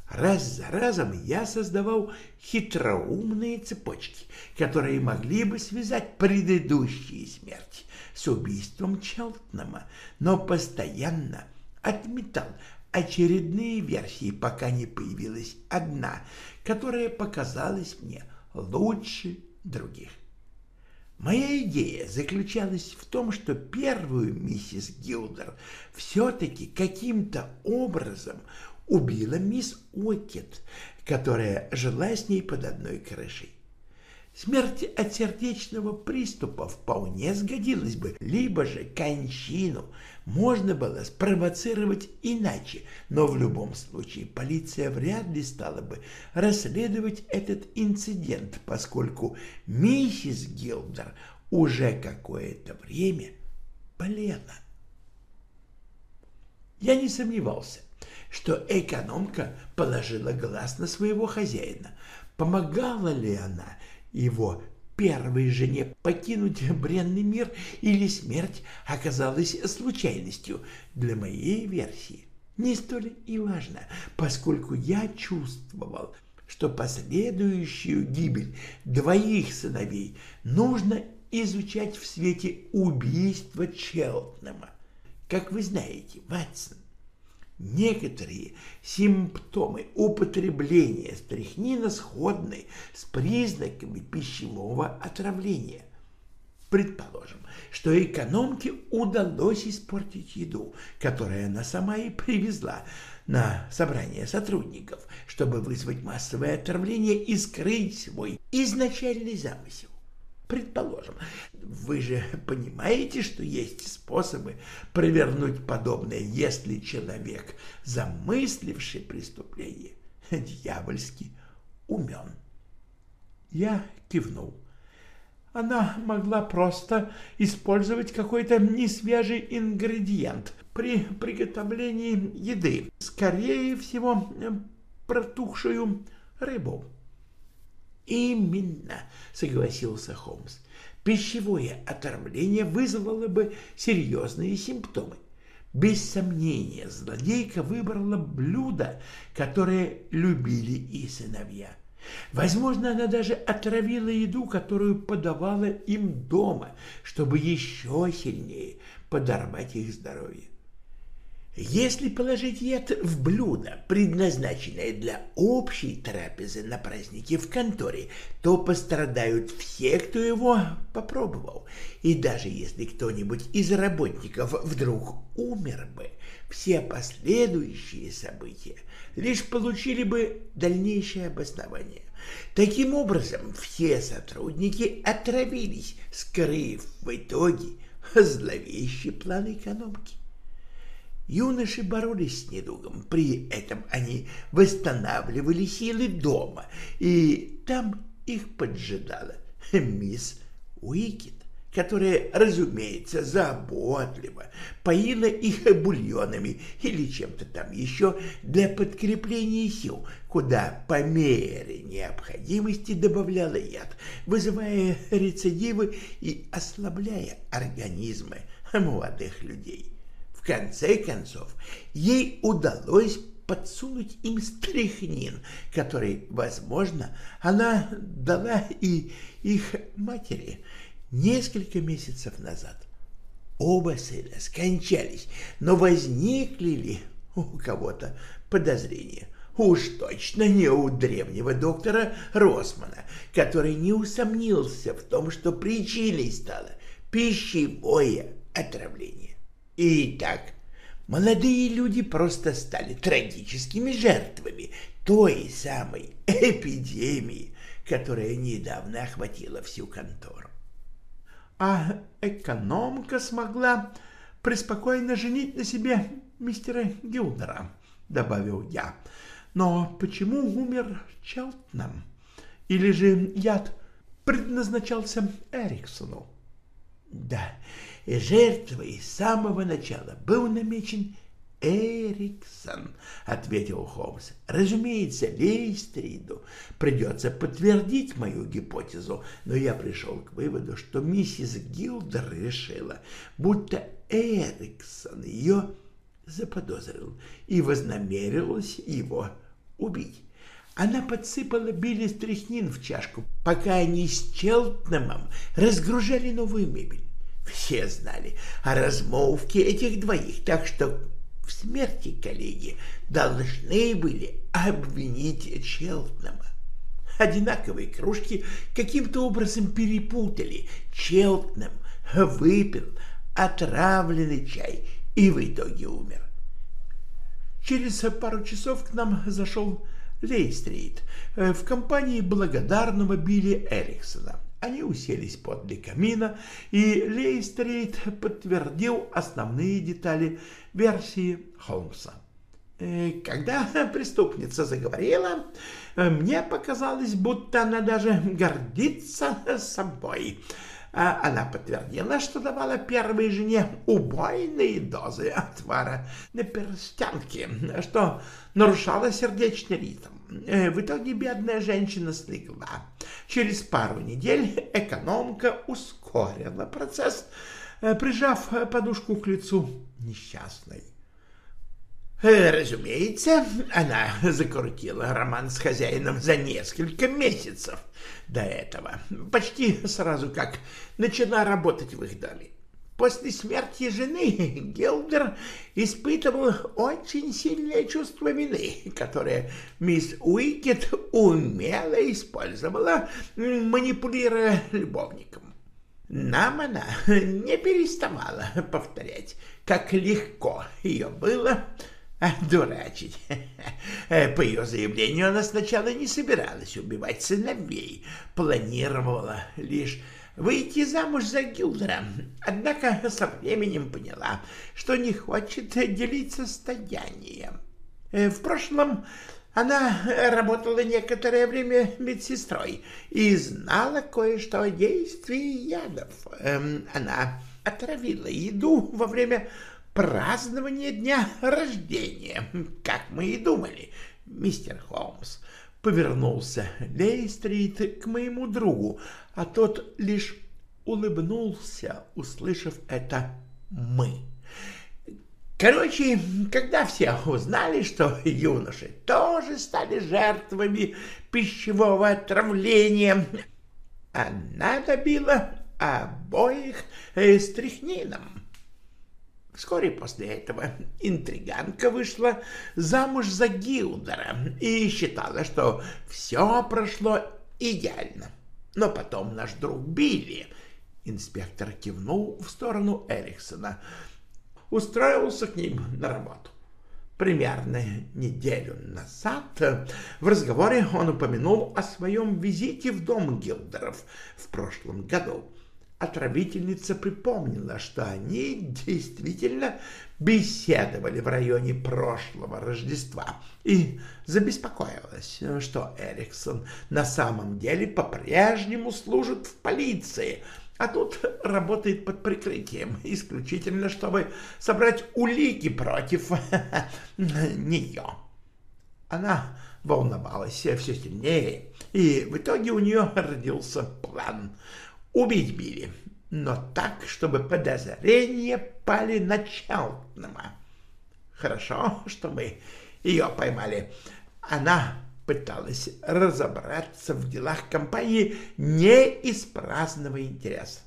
Раз за разом я создавал хитроумные цепочки, которые могли бы связать предыдущие смерти с убийством Челтнама, но постоянно отметал очередные версии, пока не появилась одна, которая показалась мне лучше других. Моя идея заключалась в том, что первую миссис Гилдер все-таки каким-то образом убила мисс Уокет, которая жила с ней под одной крышей. Смерть от сердечного приступа вполне сгодилась бы, либо же кончину можно было спровоцировать иначе, но в любом случае полиция вряд ли стала бы расследовать этот инцидент, поскольку миссис Гилдер уже какое-то время болела. Я не сомневался, что экономка положила глаз на своего хозяина. Помогала ли она его первой жене покинуть бренный мир или смерть оказалась случайностью для моей версии? Не столь и важно, поскольку я чувствовал, что последующую гибель двоих сыновей нужно изучать в свете убийства Челтнема. Как вы знаете, Ватсон, некоторые симптомы употребления стрихнина сходны с признаками пищевого отравления. Предположим, что экономке удалось испортить еду, которую она сама и привезла на собрание сотрудников, чтобы вызвать массовое отравление и скрыть свой изначальный замысел. Предположим, вы же понимаете, что есть способы провернуть подобное, если человек, замысливший преступление, дьявольски умен. Я кивнул. Она могла просто использовать какой-то несвежий ингредиент при приготовлении еды, скорее всего, протухшую рыбу. «Именно», — согласился Холмс. «Пищевое отравление вызвало бы серьезные симптомы. Без сомнения, злодейка выбрала блюдо, которое любили и сыновья. Возможно, она даже отравила еду, которую подавала им дома, чтобы еще сильнее подорвать их здоровье. Если положить яд в блюдо, предназначенное для общей трапезы на празднике в конторе, то пострадают все, кто его попробовал. И даже если кто-нибудь из работников вдруг умер бы, все последующие события лишь получили бы дальнейшее обоснование. Таким образом, все сотрудники отравились, скрыв в итоге зловещий план экономки. Юноши боролись с недугом, при этом они восстанавливали силы дома, и там их поджидала мисс Уикет, которая, разумеется, заботливо поила их бульонами или чем-то там еще для подкрепления сил, куда по мере необходимости добавляла яд, вызывая рецидивы и ослабляя организмы молодых людей. Конце концов, ей удалось подсунуть им стряхнин, который, возможно, она дала и их матери несколько месяцев назад. Оба сына скончались, но возникли ли у кого-то подозрения? Уж точно не у древнего доктора Росмана, который не усомнился в том, что причиной стало пищевое отравление. Итак, молодые люди просто стали трагическими жертвами той самой эпидемии, которая недавно охватила всю контору. А экономка смогла преспокойно женить на себе мистера Гилдера, добавил я. Но почему умер Челтнам? Или же яд предназначался Эриксону? Да, жертвой с самого начала был намечен Эриксон, — ответил Холмс. Разумеется, Лейстриду придется подтвердить мою гипотезу, но я пришел к выводу, что миссис Гилдер решила, будто Эриксон ее заподозрил и вознамерилась его убить. Она подсыпала Билли стряхнин в чашку, пока они с Челтнемом разгружали новую мебель. Все знали о размолвке этих двоих, так что в смерти коллеги должны были обвинить Челтнема. Одинаковые кружки каким-то образом перепутали. Челтнем выпил отравленный чай и в итоге умер. Через пару часов к нам зашел Лейстрит в компании благодарного Билли Эриксона. Они уселись подле камина, и Лейстрит подтвердил основные детали версии Холмса. Э, когда преступница заговорила, мне показалось, будто она даже гордится собой. а она подтвердила, что давала первой жене убойные дозы отвара на перстянке, что нарушало сердечный ритм. Э, в итоге бедная женщина слегла. Через пару недель экономка ускорила процесс, э, прижав подушку к лицу несчастной. Э, разумеется, она закрутила роман с хозяином за несколько месяцев до этого, почти сразу как начала работать в их доме. После смерти жены Гилдер испытывал очень сильное чувство вины, которое мисс Уикет умело использовала, манипулируя любовником. Нам она не переставала повторять, как легко ее было дурачить. По ее заявлению, она сначала не собиралась убивать сыновей, планировала лишь выйти замуж за Гилдера, однако со временем поняла, что не хочет делить состояние. В прошлом она работала некоторое время медсестрой и знала кое-что о действии ядов. Эм, она отравила еду во время празднование дня рождения, как мы и думали, мистер Холмс. Повернулся Лейстрит к моему другу, а тот лишь улыбнулся, услышав это «мы». Короче, когда все узнали, что юноши тоже стали жертвами пищевого отравления, она добила обоих стрихнином. Вскоре после этого интриганка вышла замуж за Гилдера и считала, что все прошло идеально. Но потом наш друг Билли, инспектор кивнул в сторону Эриксона, устроился к ним на работу. Примерно неделю назад в разговоре он упомянул о своем визите в дом Гилдеров в прошлом году отравительница припомнила, что они действительно беседовали в районе прошлого Рождества и забеспокоилась, что Эриксон на самом деле по-прежнему служит в полиции, а тут работает под прикрытием, исключительно чтобы собрать улики против нее. Она волновалась все сильнее, и в итоге у нее родился план — убить Билли, но так, чтобы подозрения пали на Челтнема. Хорошо, что мы ее поймали. Она пыталась разобраться в делах компании не из праздного интереса.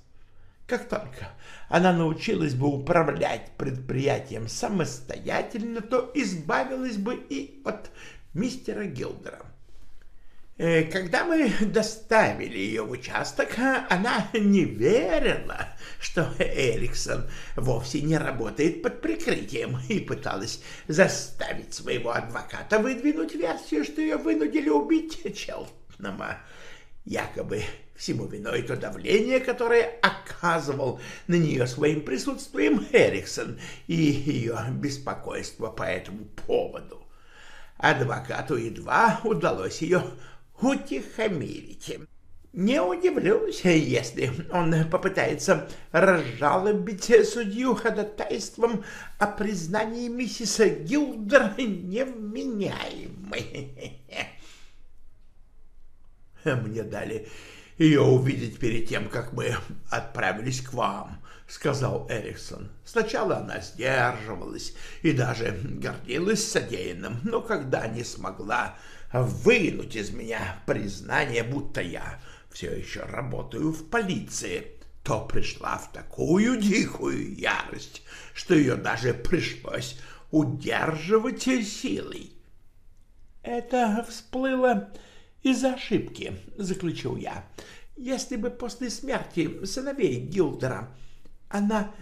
Как только она научилась бы управлять предприятием самостоятельно, то избавилась бы и от мистера Гилдера. Э, когда мы доставили ее в участок, она не верила, что Эриксон вовсе не работает под прикрытием и пыталась заставить своего адвоката выдвинуть версию, что ее вынудили убить Челтнама. Якобы всему виной то давление, которое оказывал на нее своим присутствием Эриксон и ее беспокойство по этому поводу. Адвокату едва удалось ее утихомирить. Не удивлюсь, если он попытается разжалобить судью ходатайством о признании миссиса Гилдер невменяемой. Мне дали ее увидеть перед тем, как мы отправились к вам, — сказал Эриксон. Сначала она сдерживалась и даже гордилась содеянным, но когда не смогла вынуть из меня признание, будто я все еще работаю в полиции, то пришла в такую дикую ярость, что ее даже пришлось удерживать силой. «Это всплыло из-за ошибки», — заключил я. «Если бы после смерти сыновей Гилдера она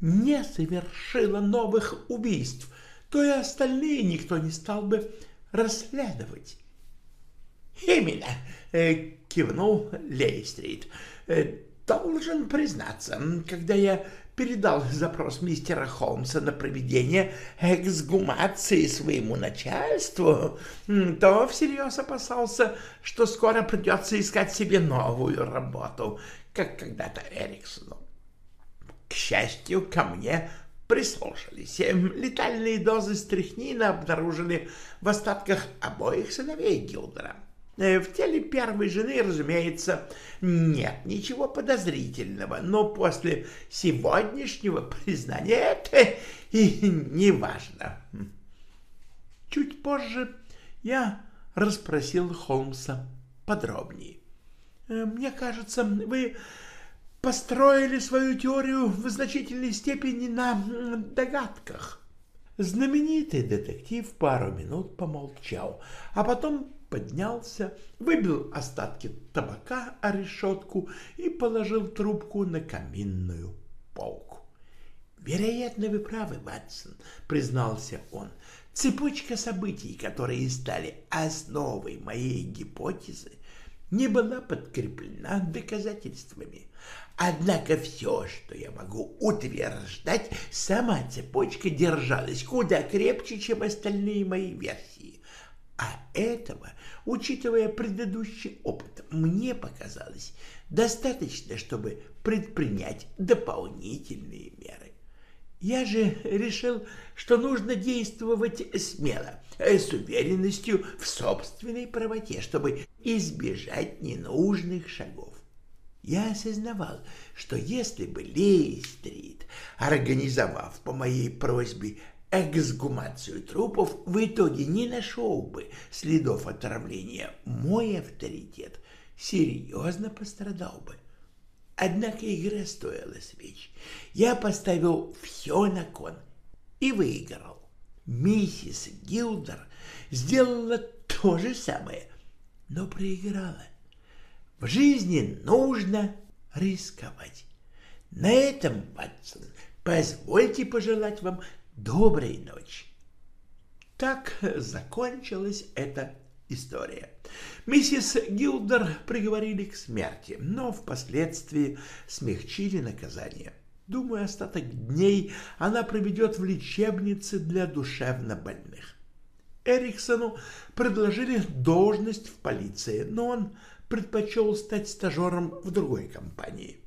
не совершила новых убийств, то и остальные никто не стал бы расследовать. «Именно!» э, — кивнул Лейстрит. Э, «Должен признаться, когда я передал запрос мистера Холмса на проведение эксгумации своему начальству, то всерьез опасался, что скоро придется искать себе новую работу, как когда-то Эриксону. К счастью, ко мне прислушались. Летальные дозы стряхнина обнаружили в остатках обоих сыновей Гилдера. Э, в теле первой жены, разумеется, нет ничего подозрительного, но после сегодняшнего признания это и не важно. Чуть позже я расспросил Холмса подробнее. Э, «Мне кажется, вы построили свою теорию в значительной степени на догадках». Знаменитый детектив пару минут помолчал, а потом поднялся, выбил остатки табака о решетку и положил трубку на каминную полку. «Вероятно, вы правы, Ватсон», — признался он. «Цепочка событий, которые стали основой моей гипотезы, не была подкреплена доказательствами. Однако все, что я могу утверждать, сама цепочка держалась куда крепче, чем остальные мои версии. А этого, учитывая предыдущий опыт, мне показалось достаточно, чтобы предпринять дополнительные меры. Я же решил, что нужно действовать смело, с уверенностью в собственной правоте, чтобы избежать ненужных шагов. Я осознавал, что если бы Лейстрит, организовав по моей просьбе эксгумацию трупов, в итоге не нашел бы следов отравления, мой авторитет серьезно пострадал бы. Однако игра стоила свеч. Я поставил все на кон и выиграл. Миссис Гилдер сделала то же самое, но проиграла. В жизни нужно рисковать. На этом, Ватсон, позвольте пожелать вам доброй ночи. Так закончилась эта история. Миссис Гилдер приговорили к смерти, но впоследствии смягчили наказание. Думаю, остаток дней она проведет в лечебнице для душевнобольных. Эриксону предложили должность в полиции, но он предпочел стать стажером в другой компании.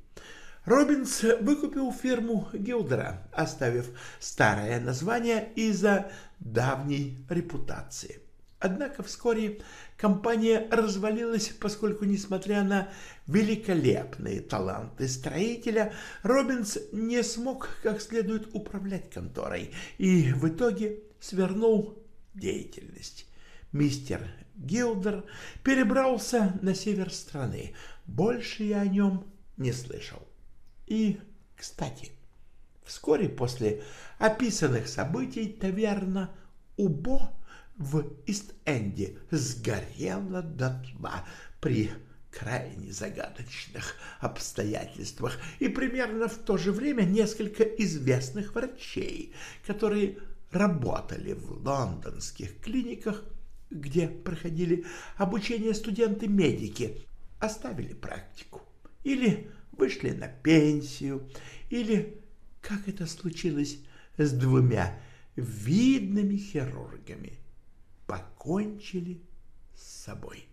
Робинс выкупил фирму Гилдера, оставив старое название из-за давней репутации. Однако вскоре компания развалилась, поскольку, несмотря на великолепные таланты строителя, Робинс не смог как следует управлять конторой и в итоге свернул деятельность. Мистер Гилдер перебрался на север страны. Больше я о нем не слышал. И, кстати, вскоре после описанных событий таверна Убо в Ист-Энде сгорела дотла при крайне загадочных обстоятельствах, и примерно в то же время несколько известных врачей, которые работали в лондонских клиниках, где проходили обучение студенты-медики, оставили практику или вышли на пенсию, или, как это случилось с двумя видными хирургами, покончили с собой.